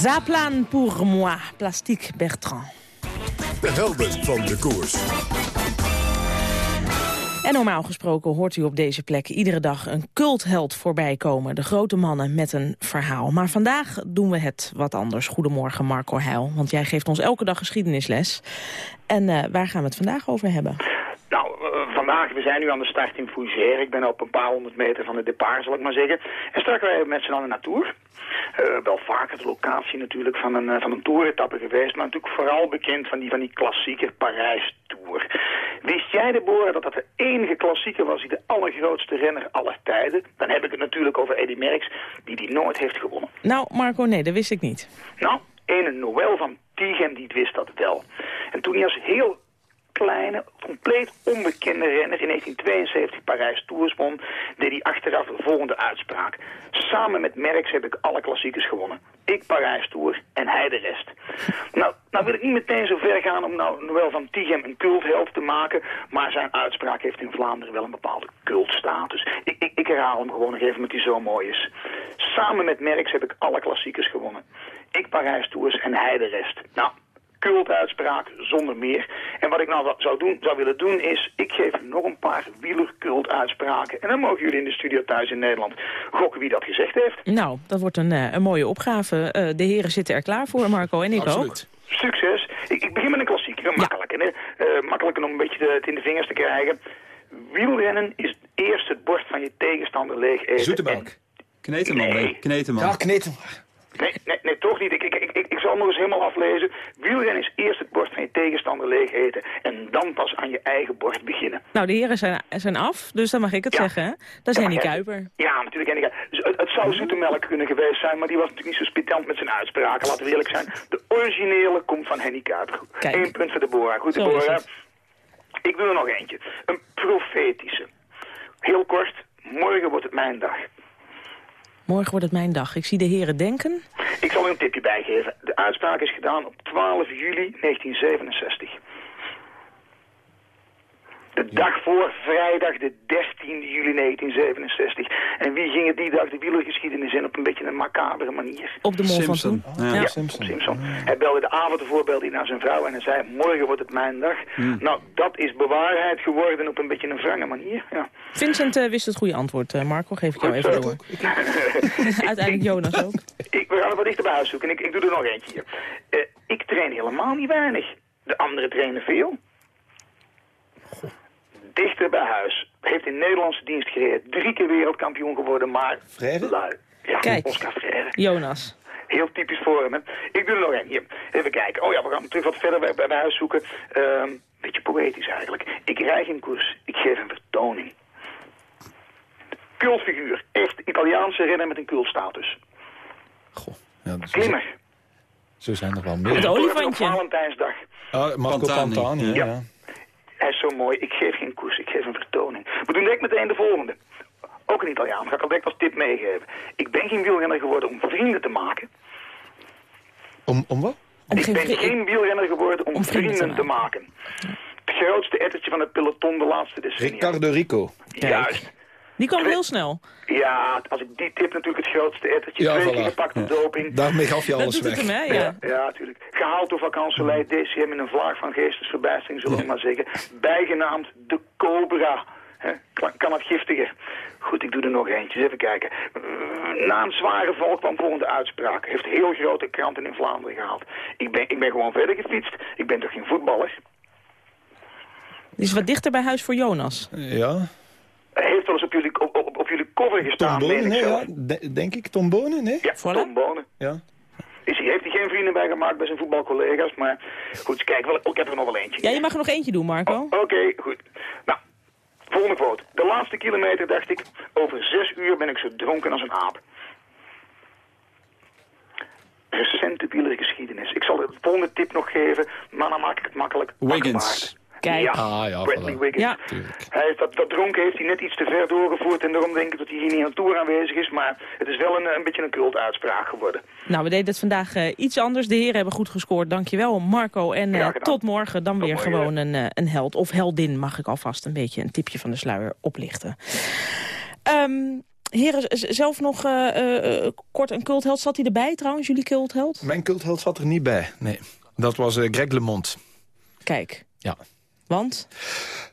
[SPEAKER 17] plane pour
[SPEAKER 2] Zaplaan pour moi, Plastique Bertrand.
[SPEAKER 1] De helden van de koers.
[SPEAKER 2] En normaal gesproken hoort u op deze plek iedere dag een cultheld voorbij komen. De grote mannen met een verhaal. Maar vandaag doen we het wat anders. Goedemorgen Marco Heil, want jij geeft ons elke dag geschiedenisles. En eh, waar gaan we het vandaag over hebben?
[SPEAKER 18] Nou, vandaag, we zijn nu aan de start in Fougère. Ik ben op een paar honderd meter van het départ, zal ik maar zeggen. En straks rijden we met z'n allen naar Tour. Eh, wel vaker de locatie natuurlijk van een, uh, van een toeretappe geweest. Maar natuurlijk vooral bekend van die, van die klassieke Parijs-tour. Wist jij, Deborah, dat dat de enige klassieker was die de allergrootste renner aller tijden? Dan heb ik het natuurlijk over Eddy Merckx, die die nooit heeft gewonnen.
[SPEAKER 2] Nou, Marco, nee, dat wist ik niet.
[SPEAKER 18] Nou, een Noël van Tighem, die wist dat wel. En toen hij als heel kleine, compleet onbekende renner in 1972 Parijs Tours won, deed hij achteraf de volgende uitspraak. Samen met Merckx heb ik alle klassiekers gewonnen. Ik Parijs Tour en hij de rest. Nou, nou wil ik niet meteen zo ver gaan om nou Noël van Tighem een cultheld te maken, maar zijn uitspraak heeft in Vlaanderen wel een bepaalde cultstatus. Ik, ik, ik herhaal hem gewoon nog even omdat hij zo mooi is. Samen met Merckx heb ik alle klassiekers gewonnen. Ik Parijs Tours en hij de rest. Nou, cultuitspraak zonder meer. En wat ik nou zou, doen, zou willen doen is, ik geef nog een paar wielercultuitspraken. En dan mogen jullie in de studio thuis in Nederland gokken wie dat gezegd heeft.
[SPEAKER 2] Nou, dat wordt een, eh, een mooie opgave. Eh, de heren zitten er klaar voor, Marco, en ik
[SPEAKER 18] Absoluut. ook. Succes. Ik, ik, begin met een klassieker, makkelijk. Ja. Uh, makkelijker om een beetje het in de vingers te krijgen. Wielrennen is eerst het borst van je tegenstander leeg eten.
[SPEAKER 13] Zoetemelk. Kneteman.
[SPEAKER 18] Nee.
[SPEAKER 13] Kneteman.
[SPEAKER 18] Ja, Kneteman. Nee, nee, nee, toch niet. Ik, ik, ik, zal nog eens helemaal aflezen. Wielrennen is eerst het borst van je tegenstander leeg eten... en dan pas aan je eigen borst beginnen.
[SPEAKER 2] Nou, de heren zijn, zijn af, dus dan mag ik het zeggen. Hè? Dat is Henny Kuiper.
[SPEAKER 18] Ja, natuurlijk Henny Kuiper. Dus het, het zou zoete melk kunnen geweest zijn... maar die was natuurlijk niet zo spitant met zijn uitspraken. Laten we eerlijk zijn. De originele komt van Henny Kuiper. Eén punt voor Deborah. Goed, Deborah. Ik doe er nog eentje. Een profetische. Heel kort, morgen wordt het mijn dag.
[SPEAKER 2] Morgen wordt het mijn dag. Ik zie de heren denken.
[SPEAKER 18] Ik zal u een tipje bijgeven. De uitspraak is gedaan op 12 juli 1967. De dag voor vrijdag de 13 juli 1967. En wie ging het die dag de wielergeschiedenis in op een beetje een macabere manier?
[SPEAKER 2] Op de mol van
[SPEAKER 18] toen? Ja, Simpson. Simpson. Hij belde de avond ervoor belde hij naar zijn vrouw en hij zei... morgen wordt het mijn dag. Nou, dat is bewaarheid geworden op een beetje een wrange manier. Ja.
[SPEAKER 2] Vincent uh, wist het goede antwoord, uh, Marco. Geef ik jou even door. Uiteindelijk Jonas ook.
[SPEAKER 18] ik, we gaan het wat dichter bij huis zoeken. Ik, ik doe er nog eentje hier. Uh, ik train helemaal niet weinig. De anderen trainen veel dichter bij huis. Heeft in Nederlandse dienst gereden. Drie keer wereldkampioen geworden, maar...
[SPEAKER 12] Freire?
[SPEAKER 18] Ja,
[SPEAKER 2] Kijk,
[SPEAKER 18] Oscar Freire.
[SPEAKER 2] Jonas.
[SPEAKER 18] Heel typisch voor hem. Hè. Ik doe er nog één. Hier, even kijken. Oh ja, we gaan terug wat verder bij, bij huis zoeken. Um, beetje poëtisch eigenlijk. Ik rij geen koers. Ik geef een vertoning. Cultfiguur. Echt Italiaanse renner met een cultstatus.
[SPEAKER 12] Goh. Ja,
[SPEAKER 18] dat Klimmer.
[SPEAKER 12] Zo zijn er wel meer.
[SPEAKER 2] Het olifantje.
[SPEAKER 18] Valentijnsdag.
[SPEAKER 12] Oh, Marco Pantani. Pantani ja. ja.
[SPEAKER 18] Hij is zo mooi. Ik geef geen koers, ik geef een vertoning. We doen direct meteen de volgende. Ook een Italiaan. Ga ik al direct als tip meegeven. Ik ben geen wielrenner geworden om vrienden te maken.
[SPEAKER 12] Om, om wat?
[SPEAKER 18] Om ik ben geen wielrenner geworden om, om vrienden, vrienden, te maken. Het grootste ettertje van het peloton de laatste decennia.
[SPEAKER 12] Ricardo Rico.
[SPEAKER 18] Juist.
[SPEAKER 2] Die kwam heel snel.
[SPEAKER 18] Ja, als ik die tip natuurlijk het grootste ettertje. Ja, twee voilà. keer gepakt op doping.
[SPEAKER 12] Daarmee gaf je alles weg.
[SPEAKER 2] Hem, hè? Ja,
[SPEAKER 18] ja, natuurlijk. Gehaald door vakantieleidt DCM in een vlaag van geestesverbijstering, zullen we maar zeggen. Bijgenaamd de Cobra. He, kan het giftiger. Goed, ik doe er nog eentje. Even kijken. Na een zware val kwam volgende uitspraak. Heeft heel grote kranten in Vlaanderen gehaald. Ik ben, ik ben gewoon verder gefietst. Ik ben toch geen voetballer?
[SPEAKER 2] Die is wat dichter bij huis voor Jonas.
[SPEAKER 12] Ja
[SPEAKER 18] heeft wel eens op jullie, op, op, op jullie cover gestaan,
[SPEAKER 12] Tom Bonen, nee, ja, denk ik. Tom Bonen, nee?
[SPEAKER 18] Ja, voilà. Tom Bonen.
[SPEAKER 12] Ja.
[SPEAKER 18] Is hij, heeft hij geen vrienden bij gemaakt bij zijn voetbalcollega's, maar goed, kijk, wel, ik heb er nog wel eentje.
[SPEAKER 2] Ja, je mag er nog eentje doen, Marco.
[SPEAKER 18] Oh, Oké, okay, goed. Nou, volgende quote. De laatste kilometer dacht ik, over zes uur ben ik zo dronken als een aap. Recente wielergeschiedenis. Ik zal de volgende tip nog geven, maar dan maak ik het makkelijk.
[SPEAKER 12] Wiggins.
[SPEAKER 2] Kijk.
[SPEAKER 18] Ja,
[SPEAKER 12] ah, ja,
[SPEAKER 18] Bradley Wiggins.
[SPEAKER 2] Ja.
[SPEAKER 18] Hij heeft dat, dat dronken heeft hij net iets te ver doorgevoerd en daarom denk ik dat hij hier niet aan toer aanwezig is. Maar het is wel een, een beetje een cultuitspraak geworden.
[SPEAKER 2] Nou, we deden het vandaag uh, iets anders. De heren hebben goed gescoord. Dankjewel Marco. En uh, tot morgen dan tot weer morgen. gewoon een, uh, een held. Of heldin mag ik alvast een beetje een tipje van de sluier oplichten. Um, Heren, zelf nog kort een cultheld. Zat hij erbij trouwens, jullie cultheld?
[SPEAKER 12] Mijn cultheld zat er niet bij, nee. Dat was Greg LeMond.
[SPEAKER 2] Kijk.
[SPEAKER 12] Ja.
[SPEAKER 2] Want?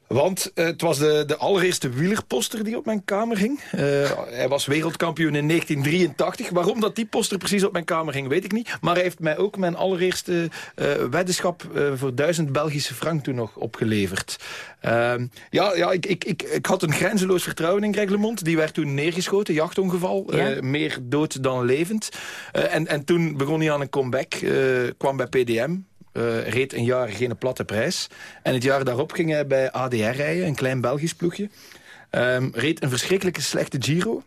[SPEAKER 12] Want uh, het was de, de allereerste wielerposter die op mijn kamer hing. Uh, hij was wereldkampioen in 1983. Waarom dat die poster precies op mijn kamer hing, weet ik niet. Maar hij heeft mij ook mijn allereerste uh, weddenschap voor duizend Belgische frank toen nog opgeleverd. Ehm, ja, ja ik, ik, ik, ik had een grenzeloos vertrouwen in Greg LeMond. Die werd toen neergeschoten, jachtongeval. Ja. meer dood dan levend. en, en toen begon hij aan een comeback. kwam bij PDM. Uh, reed een jaar geen platte prijs. En het jaar daarop ging hij bij ADR rijden, een klein Belgisch ploegje. Um, reed een verschrikkelijke slechte Giro.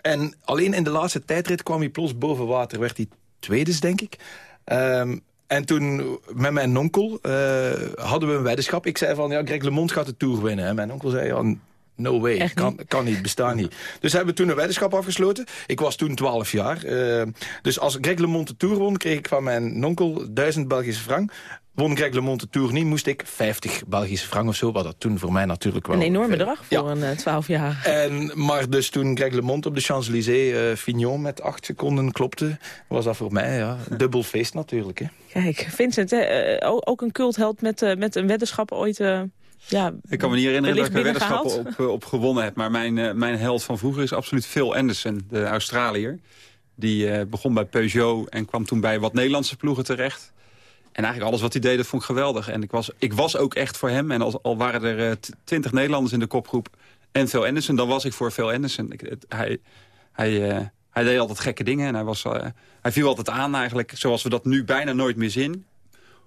[SPEAKER 12] En alleen in de laatste tijdrit kwam hij plots boven water. Werd hij tweede, denk ik. Um, En toen met mijn onkel eh, hadden we een weddenschap. Ik zei van, ja, Greg LeMond gaat de Tour winnen. En mijn onkel zei, ja, no way, kan, kan niet, bestaat niet. Dus hebben we toen een weddenschap afgesloten. Ik was toen 12 jaar. Eh, dus als Greg LeMond de Tour won, kreeg ik van mijn onkel 1000 Belgische frank. Won Greg LeMond de Tour niet, moest ik 50 Belgische frank of zo. Wat dat toen voor mij natuurlijk wel...
[SPEAKER 2] Een enorm bedrag voor een eh, 12 jaar.
[SPEAKER 12] en, maar dus toen Greg LeMond op de Champs-Élysées eh Fignon met acht seconden klopte... was dat voor mij ja, dubbel feest natuurlijk. Hè.
[SPEAKER 2] Kijk, Vincent, hè, eh, ook een cultheld met, eh, met een weddenschap ooit... ja,
[SPEAKER 13] Ik kan me niet herinneren dat ik er weddenschappen op, eh, op gewonnen heb. Maar mijn, eh, mijn held van vroeger is absoluut Phil Anderson, de Australiër. Die eh, begon bij Peugeot en kwam toen bij wat Nederlandse ploegen terecht. En eigenlijk alles wat hij deed, dat vond ik geweldig. En ik was, ik was ook echt voor hem. En als, al waren er t- twintig Nederlanders in de kopgroep en Phil Anderson... dan was ik voor Phil Anderson. Ik, het- hij, hij, hij deed altijd gekke dingen en hij, was, hij viel altijd aan eigenlijk... zoals we dat nu bijna nooit meer zien.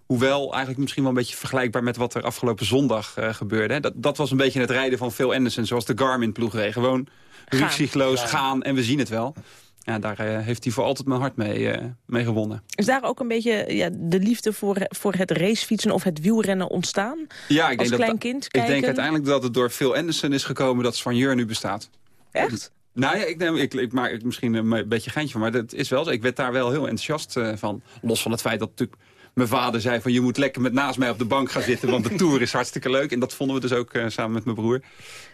[SPEAKER 13] Hoewel eigenlijk misschien wel een beetje vergelijkbaar met wat er afgelopen zondag eh, gebeurde. hè. Dat, dat was een beetje het rijden van Phil Anderson, zoals de Garmin-ploeg reed. Gewoon
[SPEAKER 2] Gaan.
[SPEAKER 13] ruksigloos gaan en we zien het wel. Ja, daar eh, heeft hij voor altijd mijn hart mee, eh, mee gewonnen.
[SPEAKER 2] Is daar ook een beetje ja, de liefde voor, voor het racefietsen of het wielrennen ontstaan?
[SPEAKER 13] Ja, ik
[SPEAKER 2] Als
[SPEAKER 13] denk
[SPEAKER 2] klein
[SPEAKER 13] dat,
[SPEAKER 2] kind
[SPEAKER 13] Ik
[SPEAKER 2] kijken?
[SPEAKER 13] denk uiteindelijk dat het door Phil Anderson is gekomen dat Svanjeur nu bestaat.
[SPEAKER 2] Echt?
[SPEAKER 13] Nou ja, ik, neem, ik, ik maak er misschien een beetje geintje van, maar het is wel zo. Ik werd daar wel heel enthousiast eh, van. Los van het feit dat natuurlijk mijn vader zei van... je moet lekker met naast mij op de bank gaan zitten, want de Tour is hartstikke leuk. En dat vonden we dus ook eh, samen met mijn broer.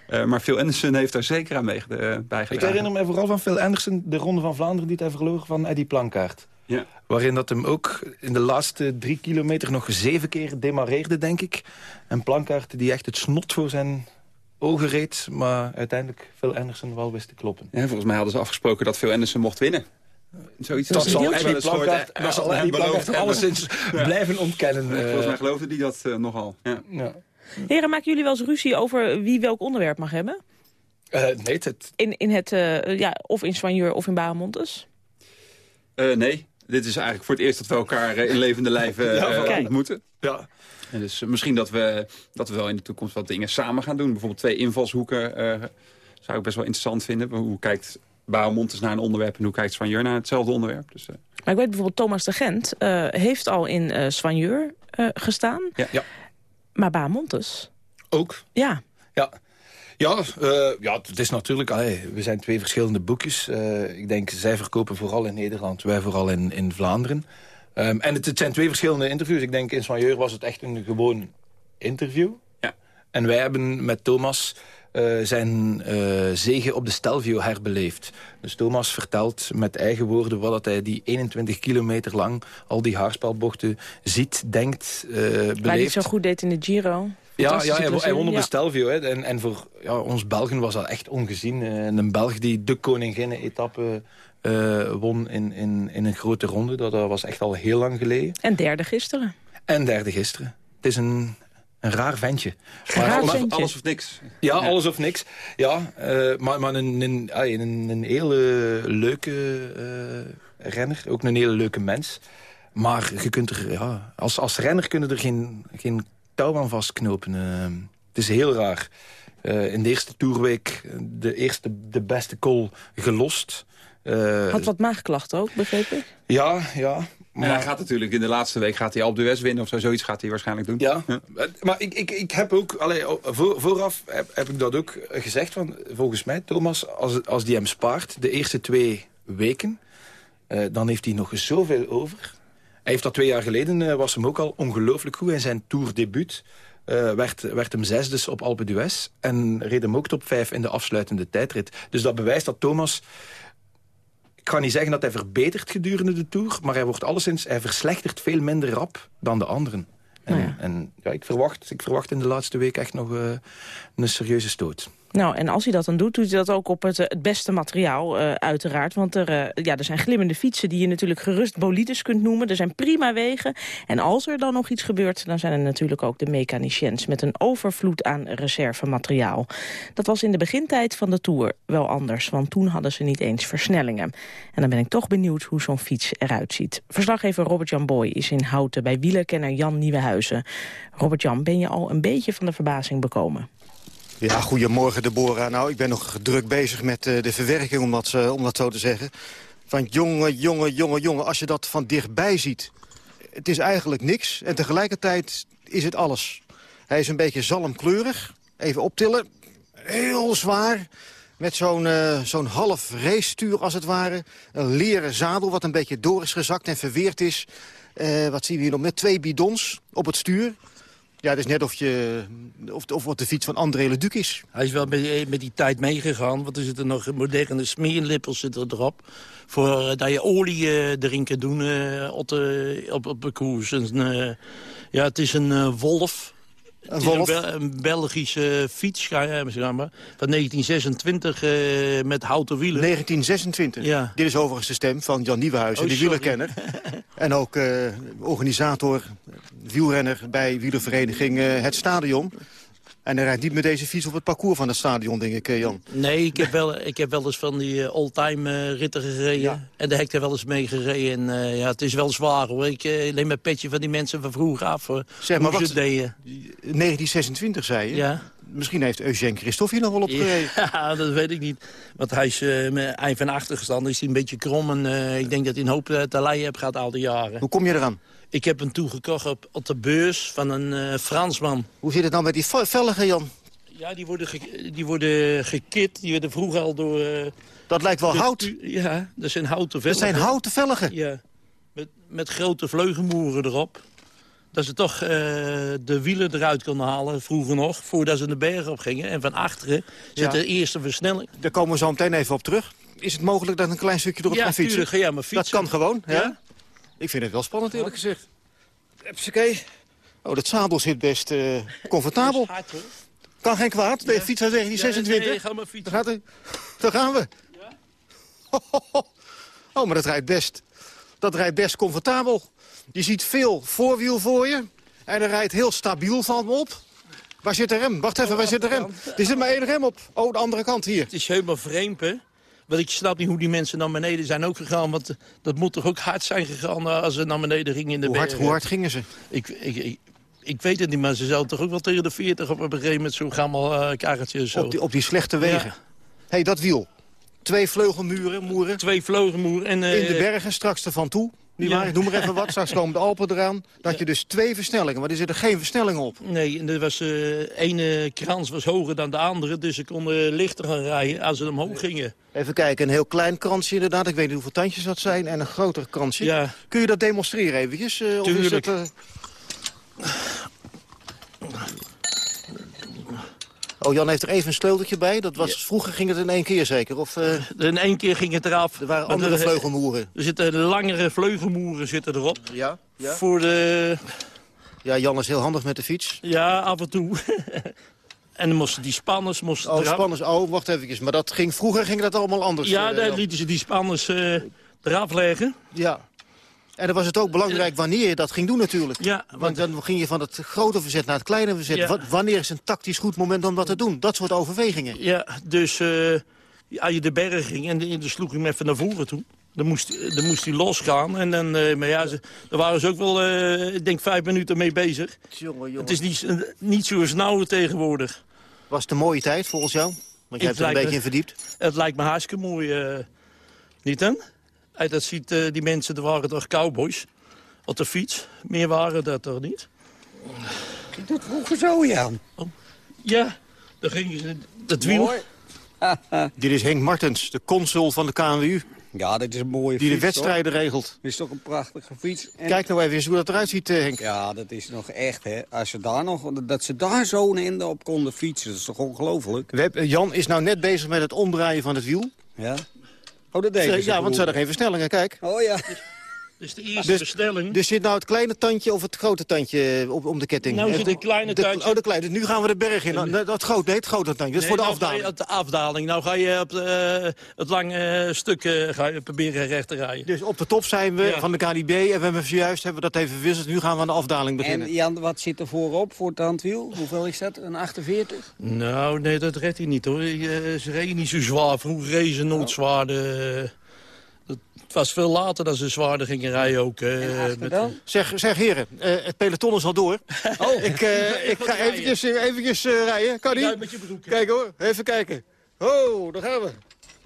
[SPEAKER 13] Eh, maar Phil Anderson heeft daar zeker aan mee, bijgedragen.
[SPEAKER 12] Ik herinner me vooral van Phil Anderson de Ronde van Vlaanderen... die hij verloor van Eddie Plankaart.
[SPEAKER 13] Ja.
[SPEAKER 12] Waarin dat hem ook in de laatste drie kilometer nog zeven keer demareerde, denk ik. En Plankaart die echt het snot voor zijn ogen reed... maar uiteindelijk Phil Anderson wel wist te kloppen.
[SPEAKER 13] Ja, volgens mij hadden ze afgesproken dat Phil Anderson mocht winnen. Zoiets
[SPEAKER 12] Dat zal Plankaart,
[SPEAKER 13] eh,
[SPEAKER 12] dat zal alleszins
[SPEAKER 13] Ja.
[SPEAKER 12] blijven ontkennen. eh.
[SPEAKER 13] Volgens mij geloofde hij dat eh, nogal. Ja.
[SPEAKER 12] Ja.
[SPEAKER 2] Heren, maken jullie wel eens ruzie over wie welk onderwerp mag hebben?
[SPEAKER 12] Eh, nee, het,
[SPEAKER 2] In, in het, eh, ja, of in Soigneur of in Bahamontes?
[SPEAKER 13] Eh, nee, dit is eigenlijk voor het eerst dat we elkaar eh, in levende lijven eh, ontmoeten.
[SPEAKER 12] ja.
[SPEAKER 13] En dus eh, misschien dat we, dat we wel in de toekomst wat dingen samen gaan doen. Bijvoorbeeld twee invalshoeken eh, zou ik best wel interessant vinden. Hoe kijkt Bouwmontes naar een onderwerp en hoe kijkt Svanjeur naar hetzelfde onderwerp. Dus, eh,
[SPEAKER 2] Maar ik weet bijvoorbeeld, Thomas de Gent eh, heeft al in eh Soigneur eh, gestaan.
[SPEAKER 13] ja.
[SPEAKER 12] Ja.
[SPEAKER 2] Maar Bahamontes,
[SPEAKER 12] Ook.
[SPEAKER 2] ja.
[SPEAKER 12] Ja, ja, eh, ja het is natuurlijk... allee, we zijn twee verschillende boekjes. Eh, ik denk, zij verkopen vooral in Nederland, wij vooral in, in Vlaanderen. Ehm, en het, het zijn twee verschillende interviews. Ik denk, in Soigneur was het echt een gewoon interview.
[SPEAKER 13] Ja.
[SPEAKER 12] En wij hebben met Thomas eh, zijn eh zege op de Stelvio herbeleefd. Dus Thomas vertelt met eigen woorden wat dat hij die 21 kilometer lang... al die haarspelbochten ziet, denkt, eh
[SPEAKER 2] Waar hij
[SPEAKER 12] beleeft.
[SPEAKER 2] zo goed deed in de Giro.
[SPEAKER 12] Ja, ja hij, won op
[SPEAKER 2] ja.
[SPEAKER 12] de Stelvio. Hè. En, en voor ja, ons Belgen was dat echt ongezien. Een Belg die de koninginnen-etappe eh, won in, in, in een grote ronde. Dat, dat was echt al heel lang geleden.
[SPEAKER 2] En derde gisteren.
[SPEAKER 12] En derde gisteren. Het is een, een raar ventje.
[SPEAKER 2] Raar
[SPEAKER 12] alles-
[SPEAKER 2] ventje.
[SPEAKER 13] alles of niks.
[SPEAKER 12] Ja, alles of niks. Ja, eh, maar, maar een, een, ah, een, een hele leuke eh, renner. Ook een hele leuke mens. Maar je kunt er, ja, als, als renner kun je er geen, geen touw aan vastknopen. eh. het is heel raar. Eh, in de eerste toerweek de eerste, de beste call gelost. Eh,
[SPEAKER 2] Had wat maagklachten ook, begreep ik.
[SPEAKER 12] ja, ja.
[SPEAKER 13] Maar hij gaat natuurlijk in de laatste week gaat hij Alpe d'Huez winnen of zo. Zoiets gaat hij waarschijnlijk doen.
[SPEAKER 12] Ja, maar ik, ik, ik heb ook, allee, voor, vooraf heb, heb ik dat ook gezegd. Van, volgens mij, Thomas, als, als die hem spaart de eerste twee weken... eh, dan heeft hij nog zoveel over. Hij heeft dat twee jaar geleden, eh, was hem ook al ongelooflijk goed. In zijn tourdebuut eh werd, werd hem zesdes op Alpe d'Huez. En reed hem ook top vijf in de afsluitende tijdrit. Dus dat bewijst dat Thomas... Ik ga niet zeggen dat hij verbetert gedurende de Tour... maar hij wordt alleszins, hij verslechtert veel minder rap dan de anderen. En,
[SPEAKER 2] Nou ja.
[SPEAKER 12] en ja, ik, verwacht, ik verwacht in de laatste week echt nog eh, een serieuze stoot.
[SPEAKER 2] Nou, en als hij dat dan doet, doet hij dat ook op het, eh, beste materiaal, eh, uiteraard. Want er, eh, ja, er zijn glimmende fietsen die je natuurlijk gerust bolides kunt noemen. Er zijn prima wegen. En als er dan nog iets gebeurt, dan zijn er natuurlijk ook de mechaniciens... met een overvloed aan reservemateriaal. Dat was in de begintijd van de Tour wel anders, want toen hadden ze niet eens versnellingen. En dan ben ik toch benieuwd hoe zo'n fiets eruit ziet. Verslaggever Robert-Jan Boy is in Houten bij wielerkenner Jan Nieuwenhuizen. Robert-Jan, ben je al een beetje van de verbazing bekomen?
[SPEAKER 19] Ja, goedemorgen Deborah. Nou, ik ben nog druk bezig met eh, de verwerking, om dat, eh, om dat zo te zeggen. Van jongen, jongen, jongen, jongen, als je dat van dichtbij ziet... het is eigenlijk niks en tegelijkertijd is het alles. Hij is een beetje zalmkleurig. Even optillen. Heel zwaar. Met zo'n uh, zo'n half racestuur als het ware. Een leren zadel wat een beetje door is gezakt en verweerd is. Wat zien we hier nog? Met twee bidons op het stuur. Ja, het is net of, je, of, of wat de fiets van André Le Duc is.
[SPEAKER 20] Hij is wel met, met die tijd meegegaan. Want er zitten nog moderne smeerlippels zitten erop. Voor uh, dat je olie uh, erin kan doen op, de, op, op de koers. Ja, het is een wolf.
[SPEAKER 19] Een, wolf.
[SPEAKER 20] Een, een, Belgische fiets, zeg maar, van 1926 uh, met houten wielen.
[SPEAKER 19] 1926?
[SPEAKER 20] Ja.
[SPEAKER 19] Dit is overigens de stem van Jan Nieuwenhuizen,
[SPEAKER 20] Oh,
[SPEAKER 19] de
[SPEAKER 20] sorry.
[SPEAKER 19] wielerkenner. en ook uh, organisator, wielrenner bij wielervereniging uh, Het Stadion. En hij rijdt niet met deze fiets op het parcours van het stadion, denk ik, Jan.
[SPEAKER 20] Nee, ik heb wel, ik heb wel eens van die uh, oldtime ritten gereden.
[SPEAKER 19] Ja.
[SPEAKER 20] En daar heb ik er wel eens mee gereden. En uh, ja, het is wel zwaar hoor. Ik neem mijn petje van die mensen van vroeger af.
[SPEAKER 19] Zeg maar, wat,
[SPEAKER 20] ze het deden.
[SPEAKER 19] 1926 zei je?
[SPEAKER 20] Ja.
[SPEAKER 19] Misschien heeft Eugène Christophe hier nog wel op gereden.
[SPEAKER 20] Ja, dat weet ik niet. Want hij is met eind van achtergestanden, is hij een beetje krom. En ik denk dat hij een hoop uh, te lijden heeft gehad al die jaren.
[SPEAKER 19] Hoe kom je eraan?
[SPEAKER 20] Ik heb hem toegekocht op, op de beurs van een Fransman.
[SPEAKER 19] Hoe zit het dan met die velgen, Jan?
[SPEAKER 20] Ja, die worden, ge, die worden gekit. Die werden vroeger al door...
[SPEAKER 19] dat lijkt wel hout.
[SPEAKER 20] Ja, dat zijn houten velgen.
[SPEAKER 19] Dat zijn houten velgen?
[SPEAKER 20] Ja, met, met grote vleugelmoeren erop dat ze toch uh, de wielen eruit konden halen, vroeger nog, voordat ze de berg op gingen. En van achteren zit ja. de eerste versnelling.
[SPEAKER 19] Daar komen we zo meteen even op terug. Is het mogelijk dat een klein stukje erop
[SPEAKER 20] ja,
[SPEAKER 19] kan fietsen?
[SPEAKER 20] Tuurlijk, ja, maar fietsen.
[SPEAKER 19] Dat kan gewoon, ja?
[SPEAKER 20] ja?
[SPEAKER 19] Ik vind het wel spannend, eerlijk gezegd. Hupsakee. Oh, dat zadel zit best uh, comfortabel.
[SPEAKER 20] Hard,
[SPEAKER 19] kan geen kwaad, de fiets uit 1926.
[SPEAKER 20] Ja, nee, ga maar fietsen.
[SPEAKER 19] Daar, gaat Daar gaan we. Oh, maar dat rijdt best. Dat rijdt best comfortabel. Je ziet veel voorwiel voor je. En er rijdt heel stabiel van op. Waar zit de rem? Wacht even, waar zit de rem? Er zit maar één rem op. Oh, de andere kant hier.
[SPEAKER 20] Het is helemaal vreemd, hè? Want ik snap niet hoe die mensen naar beneden zijn ook gegaan. Want dat moet toch ook hard zijn gegaan als ze naar beneden gingen in de
[SPEAKER 19] hoe hard,
[SPEAKER 20] bergen.
[SPEAKER 19] hoe hard gingen ze?
[SPEAKER 20] Ik, ik, ik, ik, weet het niet, maar ze zouden toch ook wel tegen de 40 op een gegeven moment zo'n gammel uh, karretje. Zo.
[SPEAKER 19] Op, die, op die slechte wegen. Hé, ja. hey, dat wiel. Twee vleugelmuren, moeren.
[SPEAKER 20] Twee vleugelmoeren. En, uh,
[SPEAKER 19] in de bergen, straks ervan toe. Niet ja. waar? Noem maar even wat. Straks komen de Alpen eraan. Dat ja. je dus twee versnellingen, maar er zitten geen versnellingen op.
[SPEAKER 20] Nee, en er was, uh, ene krans was hoger dan de andere. Dus ze konden lichter gaan rijden als ze omhoog gingen.
[SPEAKER 19] Even kijken, een heel klein kransje inderdaad. Ik weet niet hoeveel tandjes dat zijn. En een groter kransje.
[SPEAKER 20] Ja.
[SPEAKER 19] Kun je dat demonstreren eventjes? Uh,
[SPEAKER 20] Tuurlijk.
[SPEAKER 19] Of is dat, Oh, Jan heeft er even een sleuteltje bij. Dat was, ja. Vroeger ging het in één keer zeker? Of, uh...
[SPEAKER 20] In één keer ging het eraf.
[SPEAKER 19] Er waren andere
[SPEAKER 20] er,
[SPEAKER 19] vleugelmoeren.
[SPEAKER 20] Er zitten langere vleugelmoeren zitten erop.
[SPEAKER 19] Ja, ja.
[SPEAKER 20] Voor de...
[SPEAKER 19] Ja, Jan is heel handig met de fiets.
[SPEAKER 20] Ja, af en toe. en dan moesten die spanners... Moesten
[SPEAKER 19] oh, spanners. Oh, wacht even. Maar dat ging, vroeger ging dat allemaal anders.
[SPEAKER 20] Ja,
[SPEAKER 19] uh,
[SPEAKER 20] daar lieten ze die spanners uh, eraf leggen.
[SPEAKER 19] Ja. En dan was het ook belangrijk wanneer je dat ging doen natuurlijk.
[SPEAKER 20] Ja,
[SPEAKER 19] want dan ging je van het grote verzet naar het kleine verzet.
[SPEAKER 20] Ja.
[SPEAKER 19] Wanneer is een tactisch goed moment om dat te doen? Dat soort overwegingen.
[SPEAKER 20] Ja, dus uh, als je de berg ging en dan sloeg je hem even naar voren toe. Dan moest, dan moest hij losgaan. En dan, uh, maar ja, ze, daar waren ze ook wel, uh, ik denk, vijf minuten mee bezig.
[SPEAKER 19] Jongen, jongen.
[SPEAKER 20] Het is niet, niet zo snel tegenwoordig.
[SPEAKER 19] Was het een mooie tijd volgens jou? Want je hebt er een beetje in verdiept.
[SPEAKER 20] Het lijkt me hartstikke mooi. niet dan? Dat ziet, uh, die mensen, er waren toch cowboys op de fiets. Meer waren dat toch niet?
[SPEAKER 21] Het vroeger zo, Jan.
[SPEAKER 20] Oh. Ja, dan ging je dat wiel.
[SPEAKER 19] Dit is Henk Martens, de consul van de KNWU.
[SPEAKER 21] Ja, dit is een mooie
[SPEAKER 19] Die
[SPEAKER 21] fiets,
[SPEAKER 19] de wedstrijden
[SPEAKER 21] hoor.
[SPEAKER 19] regelt.
[SPEAKER 21] Dit is toch een prachtige fiets.
[SPEAKER 19] En... Kijk nou even eens hoe dat eruit ziet, uh, Henk.
[SPEAKER 21] Ja, dat is nog echt, hè. Als ze daar nog, dat ze daar zo'n ende op konden fietsen, dat is toch ongelooflijk?
[SPEAKER 19] Jan is nou net bezig met het omdraaien van het wiel.
[SPEAKER 21] Ja. Oh, dat deed
[SPEAKER 19] Ja, want ze hadden geen versnellingen, kijk.
[SPEAKER 21] Oh ja.
[SPEAKER 20] Dus de eerste
[SPEAKER 19] dus,
[SPEAKER 20] versnelling.
[SPEAKER 19] Dus zit nou het kleine tandje of het grote tandje op, om de ketting?
[SPEAKER 20] Nou zit een kleine
[SPEAKER 19] de,
[SPEAKER 20] tandje.
[SPEAKER 19] Oh, de kleine. Nu gaan we de berg in. Dat, dat groot, nee, het grote tandje. Dat is
[SPEAKER 20] nee,
[SPEAKER 19] voor de
[SPEAKER 20] nou
[SPEAKER 19] afdaling.
[SPEAKER 20] Op de afdaling. Nou ga je op de, het lange stuk uh, ga je proberen recht te rijden.
[SPEAKER 19] Dus op de top zijn we ja. van de KDB. En we hebben zojuist hebben we dat even verwisseld. Nu gaan we aan de afdaling beginnen.
[SPEAKER 21] En Jan, wat zit er voorop voor het handwiel? Hoeveel is dat? Een 48?
[SPEAKER 20] Nou, nee, dat redt hij niet hoor. Ze reden niet zo zwaar. Vroeger reden ze nooit zwaar. Het was veel later dan ze zwaarder gingen rijden ook. Uh,
[SPEAKER 21] met...
[SPEAKER 19] zeg, zeg heren, uh, het peloton is al door.
[SPEAKER 21] Oh.
[SPEAKER 19] ik, uh, ik ga eventjes, eventjes rijden. Kan die? Kijk hoor, even kijken. Oh, daar gaan we.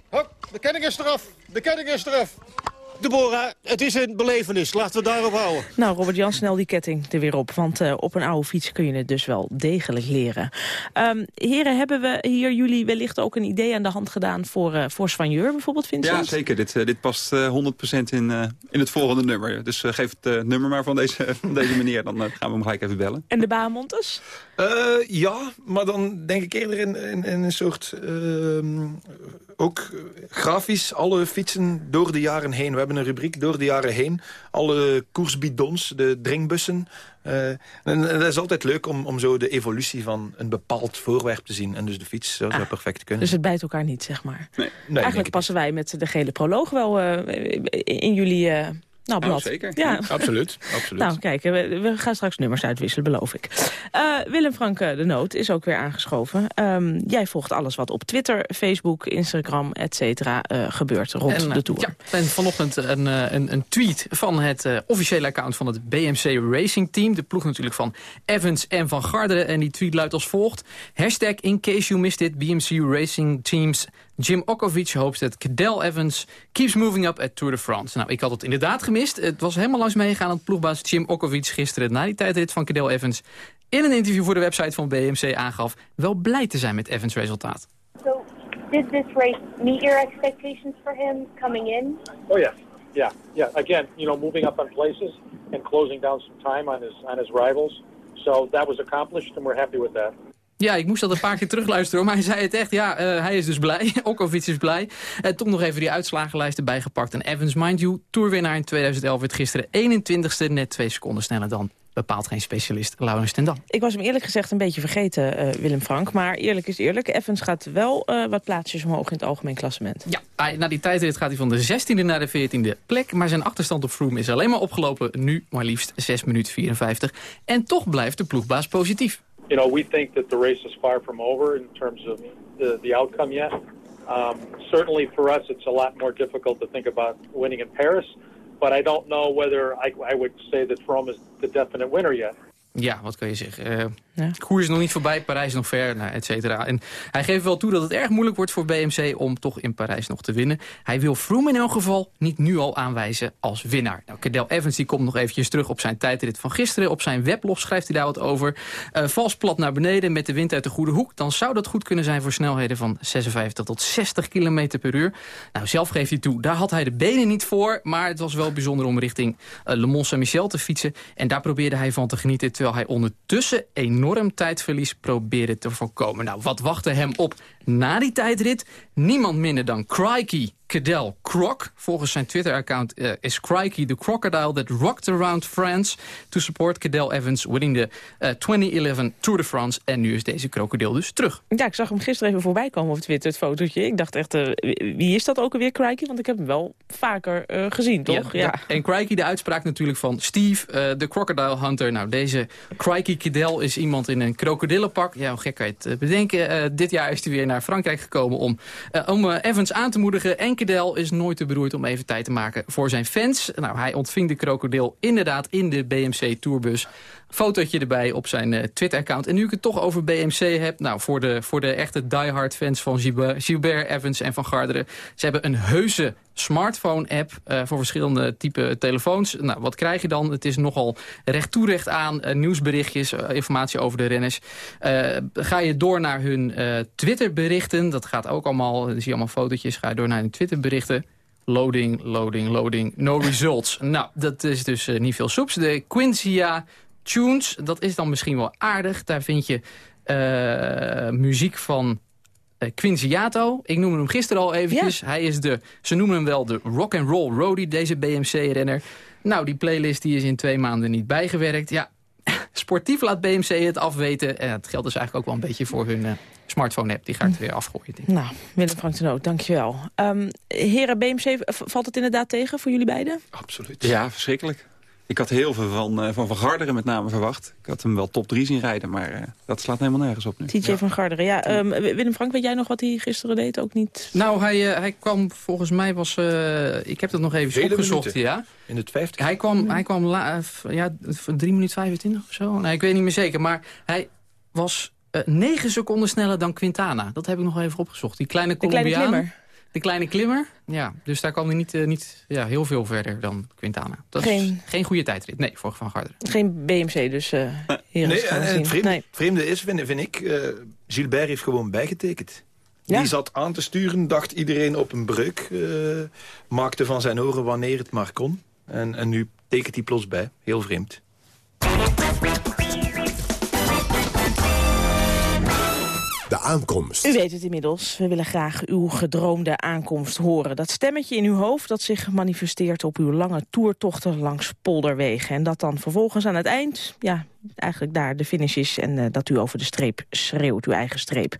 [SPEAKER 19] Hop, de ketting is eraf. De ketting is eraf. Deborah, het is een belevenis. Laten we daarop houden.
[SPEAKER 2] Nou, Robert Jan, snel die ketting er weer op. Want uh, op een oude fiets kun je het dus wel degelijk leren. Um, heren, hebben we hier jullie wellicht ook een idee aan de hand gedaan... voor, uh, voor Svanjeur bijvoorbeeld, Vincent?
[SPEAKER 13] Ja, zeker. Dit, uh, dit past 100% in, in het volgende nummer. Dus geef het nummer maar van deze, van deze meneer. Dan gaan we hem gelijk even bellen.
[SPEAKER 2] En de Bahamontes?
[SPEAKER 12] Ja, maar dan denk ik eerder in, in, in een soort... Ehm, ook grafisch alle fietsen door de jaren heen. We hebben een rubriek door de jaren heen. Alle koersbidons, de drinkbussen. Uh, en, en, dat is altijd leuk om, om zo de evolutie van een bepaald voorwerp te zien. En dus de fiets zou, ah, perfect kunnen.
[SPEAKER 2] Dus het bijt elkaar niet, zeg maar.
[SPEAKER 12] Nee. nee
[SPEAKER 2] Eigenlijk passen wij met de gele proloog wel uh, in jullie... Uh, nou, blad.
[SPEAKER 13] Oh, zeker.
[SPEAKER 2] Ja.
[SPEAKER 12] absoluut, absoluut.
[SPEAKER 2] Nou, kijk, we, we, gaan straks nummers uitwisselen, beloof ik. Uh, Willem Frank de Noot is ook weer aangeschoven. Um, jij volgt alles wat op Twitter, Facebook, Instagram, et cetera uh, gebeurt rond
[SPEAKER 10] en,
[SPEAKER 2] de Tour.
[SPEAKER 10] Ja, en vanochtend een, een, een tweet van het uh, officiële account van het BMC Racing Team. De ploeg natuurlijk van Evans en van Garderen. En die tweet luidt als volgt. Hashtag in case you missed it, BMC Racing Teams Jim Okovic hoopt dat Cadel Evans keeps moving up at Tour de France. Nou, ik had het inderdaad gemist. Het was helemaal langs meegegaan aan het ploegbaas Jim Okovic gisteren... na die tijdrit van Cadel Evans in een interview voor de website van BMC aangaf... wel blij te zijn met Evans' resultaat.
[SPEAKER 22] So, did this race meet your expectations for him coming in?
[SPEAKER 23] Oh yeah, yeah, yeah. Again, you know, moving up on places and closing down some time on his on his rivals. So that was accomplished, and we're happy with that.
[SPEAKER 10] Ja, ik moest dat een paar keer terugluisteren, maar hij zei het echt. Ja, uh, hij is dus blij. Okovic is blij. Uh, toch nog even die uitslagenlijst erbij gepakt. En Evans, mind you, toerwinnaar in 2011 werd gisteren 21ste. Net twee seconden sneller dan bepaalt geen specialist Laurens ten Dam.
[SPEAKER 2] Ik was hem eerlijk gezegd een beetje vergeten, uh, Willem Frank. Maar eerlijk is eerlijk, Evans gaat wel uh, wat plaatsjes omhoog in het algemeen klassement.
[SPEAKER 10] Ja, hij, na die tijdrit gaat hij van de 16e naar de 14e plek. Maar zijn achterstand op Froome is alleen maar opgelopen. Nu maar liefst 6 minuten 54. En toch blijft de ploegbaas positief.
[SPEAKER 23] You know, we think that the race is far from over in terms of the, the outcome yet. Um, certainly for us, it's a lot more difficult to think about winning in Paris, but I don't know whether I, I would say that Rome is the definite winner yet.
[SPEAKER 10] Ja, wat kun je zeggen? Uh, ja. Koers is nog niet voorbij, Parijs nog ver, nou, et cetera. En hij geeft wel toe dat het erg moeilijk wordt voor BMC om toch in Parijs nog te winnen. Hij wil Froome in elk geval niet nu al aanwijzen als winnaar. Nou, Cadel Evans die komt nog eventjes terug op zijn tijdrit van gisteren. Op zijn weblog schrijft hij daar wat over. Uh, vals plat naar beneden met de wind uit de goede hoek. Dan zou dat goed kunnen zijn voor snelheden van 56 tot 60 km per uur. Nou, zelf geeft hij toe, daar had hij de benen niet voor. Maar het was wel bijzonder om richting uh, Le Mont Saint-Michel te fietsen. En daar probeerde hij van te genieten terwijl hij ondertussen enorm tijdverlies probeerde te voorkomen. Nou, wat wachtte hem op na die tijdrit? Niemand minder dan Crikey Cadel Croc. Volgens zijn Twitter-account uh, is Crikey the crocodile that rocked around France... to support Cadel Evans winning uh, 2011 Tour de France. En nu is deze krokodil dus terug.
[SPEAKER 2] Ja, ik zag hem gisteren even voorbij komen op Twitter, het fotootje. Ik dacht echt, uh, wie is dat ook alweer, Crikey? Want ik heb hem wel vaker gezien, toch?
[SPEAKER 10] Ja, ja. En Crikey, de uitspraak natuurlijk van Steve, de crocodile hunter. Nou, deze Crikey Cadel is iemand in een krokodillenpak. Ja, hoe gek kan je het bedenken. dit jaar is hij weer naar Frankrijk gekomen om, om Evans aan te moedigen... En Cadel is nooit te beroerd om even tijd te maken voor zijn fans. Nou, hij ontving de krokodil inderdaad in de BMC Tourbus. Fotootje erbij op zijn uh, Twitter-account. En nu ik het toch over BMC heb... nou, voor de, voor de echte diehard fans van Gilbert, Evans en van Garderen... ze hebben een heuse smartphone-app uh, voor verschillende type telefoons. Nou, wat krijg je dan? Het is nogal recht toe recht aan. Uh, nieuwsberichtjes, informatie over de renners. ga je door naar hun Twitter-berichten. Dat gaat ook allemaal, zie je allemaal fotootjes. Ga je door naar hun Twitter-berichten. Loading, loading, loading. No results. nou, dat is dus niet veel soeps. De Quincia Tunes, dat is dan misschien wel aardig. Daar vind je muziek van uh, Quinziato. Ik noemde hem gisteren al eventjes. Hij is de, ze noemen hem wel de rock and roll roadie, deze BMC-renner. Nou, die playlist die is in twee maanden niet bijgewerkt. Ja, sportief laat BMC het afweten. En dat geldt dus eigenlijk ook wel een beetje voor hun uh, smartphone-app. Die ga ik er weer afgooien. Denk ik.
[SPEAKER 2] Nou, Willem Frank de Noot, dankjewel. Um, heren, BMC, valt het inderdaad tegen voor jullie beiden?
[SPEAKER 13] Absoluut. Ja, verschrikkelijk. Ik had heel veel van uh, Van, van Garderen met name verwacht. Ik had hem wel top 3 zien rijden, maar uh, dat slaat helemaal nergens op nu.
[SPEAKER 2] TJ ja. van Garderen, ja. Um, Willem Frank, weet jij nog wat hij gisteren deed? Ook niet?
[SPEAKER 10] Nou, hij, uh, hij kwam volgens mij, was, ik heb dat nog even opgezocht. Ja.
[SPEAKER 12] In het 50?
[SPEAKER 10] Hij kwam, hij kwam la, ja, 3 minuten 25 of zo. Nee, ik weet niet meer zeker. Maar hij was 9 seconden sneller dan Quintana. Dat heb ik nog even opgezocht. Die kleine Colombiaan. De kleine klimmer, ja. Dus daar kwam hij niet, eh, niet ja, heel veel verder dan Quintana. Dat
[SPEAKER 2] Geen-
[SPEAKER 10] is geen goede tijdrit. Nee, voor Van Garderen.
[SPEAKER 2] Geen BMC dus uh, hier
[SPEAKER 12] Nee,
[SPEAKER 2] gaan
[SPEAKER 12] het vreemde,
[SPEAKER 2] Nee.
[SPEAKER 12] vreemde is, vind, vind ik, eh, Gilbert heeft gewoon bijgetekend. Die zat aan te sturen, dacht iedereen op een breuk. eh, maakte van zijn oren wanneer het maar kon. En, en nu tekent hij plots bij. Heel vreemd.
[SPEAKER 2] U weet het inmiddels. We willen graag uw gedroomde aankomst horen. Dat stemmetje in uw hoofd dat zich manifesteert op uw lange toertochten langs polderwegen. En dat dan vervolgens aan het eind, ja, eigenlijk daar de finish is... en eh, dat u over de streep schreeuwt, uw eigen streep.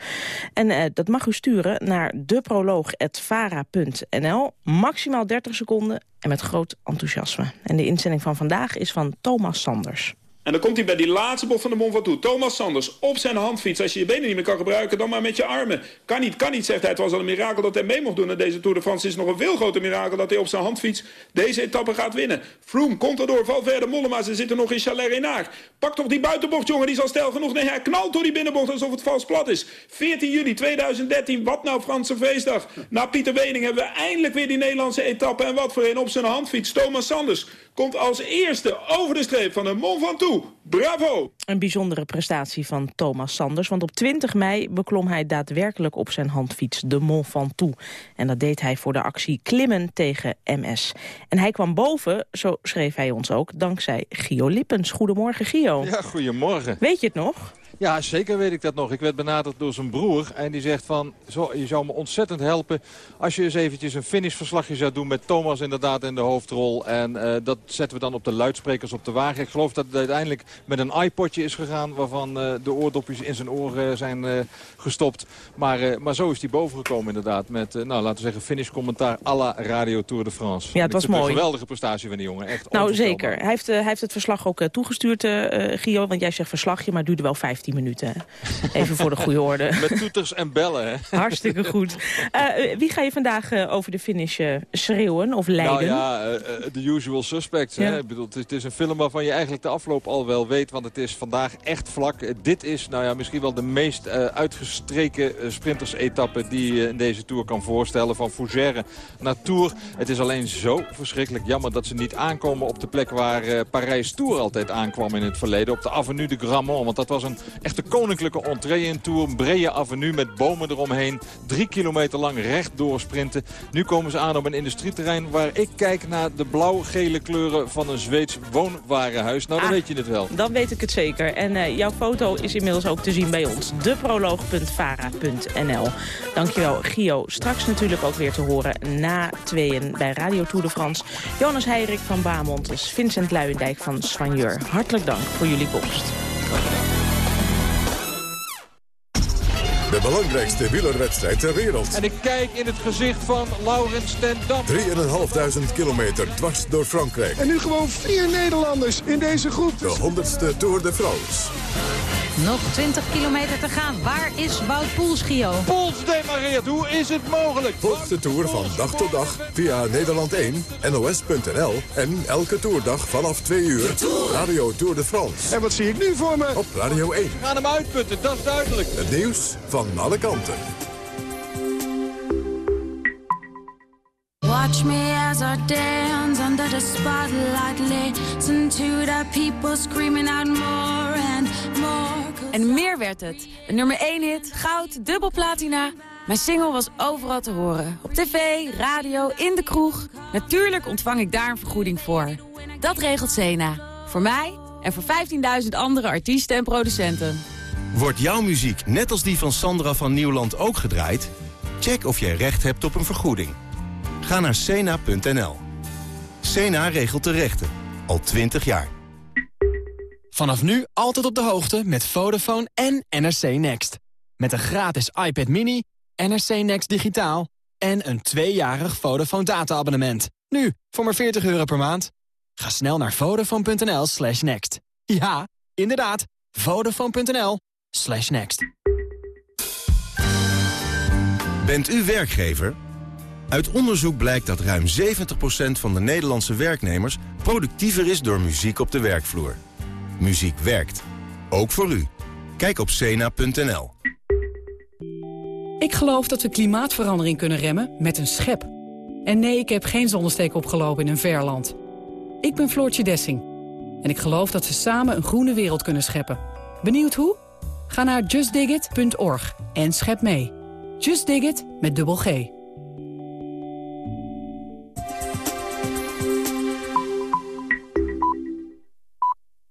[SPEAKER 2] En eh, dat mag u sturen naar deproloog.vara.nl. Maximaal 30 seconden en met groot enthousiasme. En de inzending van vandaag is van Thomas Sanders.
[SPEAKER 24] En dan komt hij bij die laatste bocht van de Mont Ventoux. Thomas Sanders op zijn handfiets. Als je je benen niet meer kan gebruiken, dan maar met je armen. Kan niet, kan niet, zegt hij. Het was al een mirakel dat hij mee mocht doen aan deze Tour de France. Het is nog een veel groter mirakel dat hij op zijn handfiets deze etappe gaat winnen. Froome valt verder. Mollema, ze zitten nog in Chalet Renard. Pak toch die buitenbocht, jongen, die is al stijl genoeg. Nee, hij knalt door die binnenbocht alsof het vals plat is. 14 juli 2013, wat nou Franse feestdag. Na Pieter Wening hebben we eindelijk weer die Nederlandse etappe. En wat voor een op zijn handfiets. Thomas Sanders komt als eerste over de streep van de Mont Ventoux. Bravo!
[SPEAKER 2] Een bijzondere prestatie van Thomas Sanders, want op 20 mei beklom hij daadwerkelijk op zijn handfiets de Mont Ventoux. En dat deed hij voor de actie Klimmen tegen MS. En hij kwam boven, zo schreef hij ons ook, dankzij Gio Lippens. Goedemorgen Gio.
[SPEAKER 3] Ja, goedemorgen.
[SPEAKER 2] Weet je het nog?
[SPEAKER 3] Ja, zeker weet ik dat nog. Ik werd benaderd door zijn broer en die zegt van... Zo, je zou me ontzettend helpen als je eens eventjes een finishverslagje zou doen... met Thomas inderdaad in de hoofdrol. En eh, dat zetten we dan op de luidsprekers op de wagen. Ik geloof dat het uiteindelijk met een iPodje is gegaan... waarvan eh, de oordopjes in zijn oren zijn eh, gestopt. Maar, maar zo is hij bovengekomen inderdaad. Met, nou, laten we zeggen, finishcommentaar à la Radio Tour de France.
[SPEAKER 2] Ja, het was mooi.
[SPEAKER 3] Een geweldige prestatie van die jongen. Echt
[SPEAKER 2] Nou, zeker. Hij heeft, hij heeft het verslag ook toegestuurd, Gio. Want jij zegt verslagje, maar het duurde wel 15 minuten. hè. Even voor de goede orde.
[SPEAKER 3] Met toeters en bellen, hè?
[SPEAKER 2] Hartstikke goed. Eh, eh, wie ga je vandaag eh, over de finish eh, schreeuwen of leiden?
[SPEAKER 3] Nou ja, the usual suspects. Hè? Ik bedoel, het, is, een film waarvan je eigenlijk de afloop al wel weet. Want het is vandaag echt vlak. Dit is nou ja, misschien wel de meest uitgestreken sprintersetappe die je in deze Tour kan voorstellen. Van Fougère naar Tour. Het is alleen zo verschrikkelijk jammer dat ze niet aankomen op de plek waar Parijs Tour altijd aankwam in het verleden. Op de Avenue de Grammont. Want dat was een echte koninklijke entree in Tour. Een brede avenue met bomen eromheen. Drie kilometer lang recht doorsprinten. Nu komen ze aan op een industrieterrein waar ik kijk naar de blauw-gele kleuren van een Zweeds woonwarenhuis. Nou, dan
[SPEAKER 2] Ah.
[SPEAKER 3] weet je het wel.
[SPEAKER 2] Dan weet ik het zeker. En eh, jouw foto is inmiddels ook te zien bij ons. deproloog.vara.nl Dankjewel, Gio. Straks natuurlijk ook weer te horen na tweeën bij Radio Tour de France. Jonas Heirik van Bamontes, Vincent Luijendijk van Soigneur. Hartelijk dank voor jullie komst.
[SPEAKER 1] De belangrijkste wielerwedstrijd ter wereld.
[SPEAKER 3] En ik kijk in het gezicht van Laurens ten Dam.
[SPEAKER 1] 3.500 kilometer dwars door Frankrijk.
[SPEAKER 5] En nu gewoon vier Nederlanders in deze groep.
[SPEAKER 1] De 100ste Tour de France.
[SPEAKER 25] Nog 20 kilometer te gaan. Waar is Wout Poels, Gio?
[SPEAKER 3] Poels demareert. Hoe is het mogelijk?
[SPEAKER 1] Volg de Tour van dag tot dag via Nederland 1, NOS.nl en elke toerdag vanaf 2 uur. Radio Tour de France.
[SPEAKER 5] En wat zie ik nu voor me?
[SPEAKER 1] Op Radio 1.
[SPEAKER 3] We gaan hem uitputten, dat is duidelijk.
[SPEAKER 1] Het nieuws van alle kanten.
[SPEAKER 26] Watch me as I dance under the spotlight. Listen to the people screaming out more and more.
[SPEAKER 27] En meer werd het. Een nummer 1 hit, goud, dubbel platina. Mijn single was overal te horen. Op tv, radio, in de kroeg. Natuurlijk ontvang ik daar een vergoeding voor. Dat regelt Sena. Voor mij en voor 15.000 andere artiesten en producenten.
[SPEAKER 28] Wordt jouw muziek net als die van Sandra van Nieuwland ook gedraaid? Check of jij recht hebt op een vergoeding. Ga naar cena.nl. Cena regelt de rechten. Al 20 jaar.
[SPEAKER 29] Vanaf nu altijd op de hoogte met Vodafone en NRC Next. Met een gratis iPad mini, NRC Next digitaal... en een tweejarig Vodafone data-abonnement. Nu, voor maar 40 euro per maand. Ga snel naar vodafone.nl slash next. Ja, inderdaad, vodafone.nl slash next.
[SPEAKER 28] Bent u werkgever? Uit onderzoek blijkt dat ruim 70% van de Nederlandse werknemers... productiever is door muziek op de werkvloer. Muziek werkt. Ook voor u. Kijk op SENA.nl.
[SPEAKER 30] Ik geloof dat we klimaatverandering kunnen remmen met een schep. En nee, ik heb geen zonnesteek opgelopen in een verland. Ik ben Floortje Dessing. En ik geloof dat we samen een groene wereld kunnen scheppen. Benieuwd hoe? Ga naar justdigit.org en schep mee. Just Dig It met dubbel G.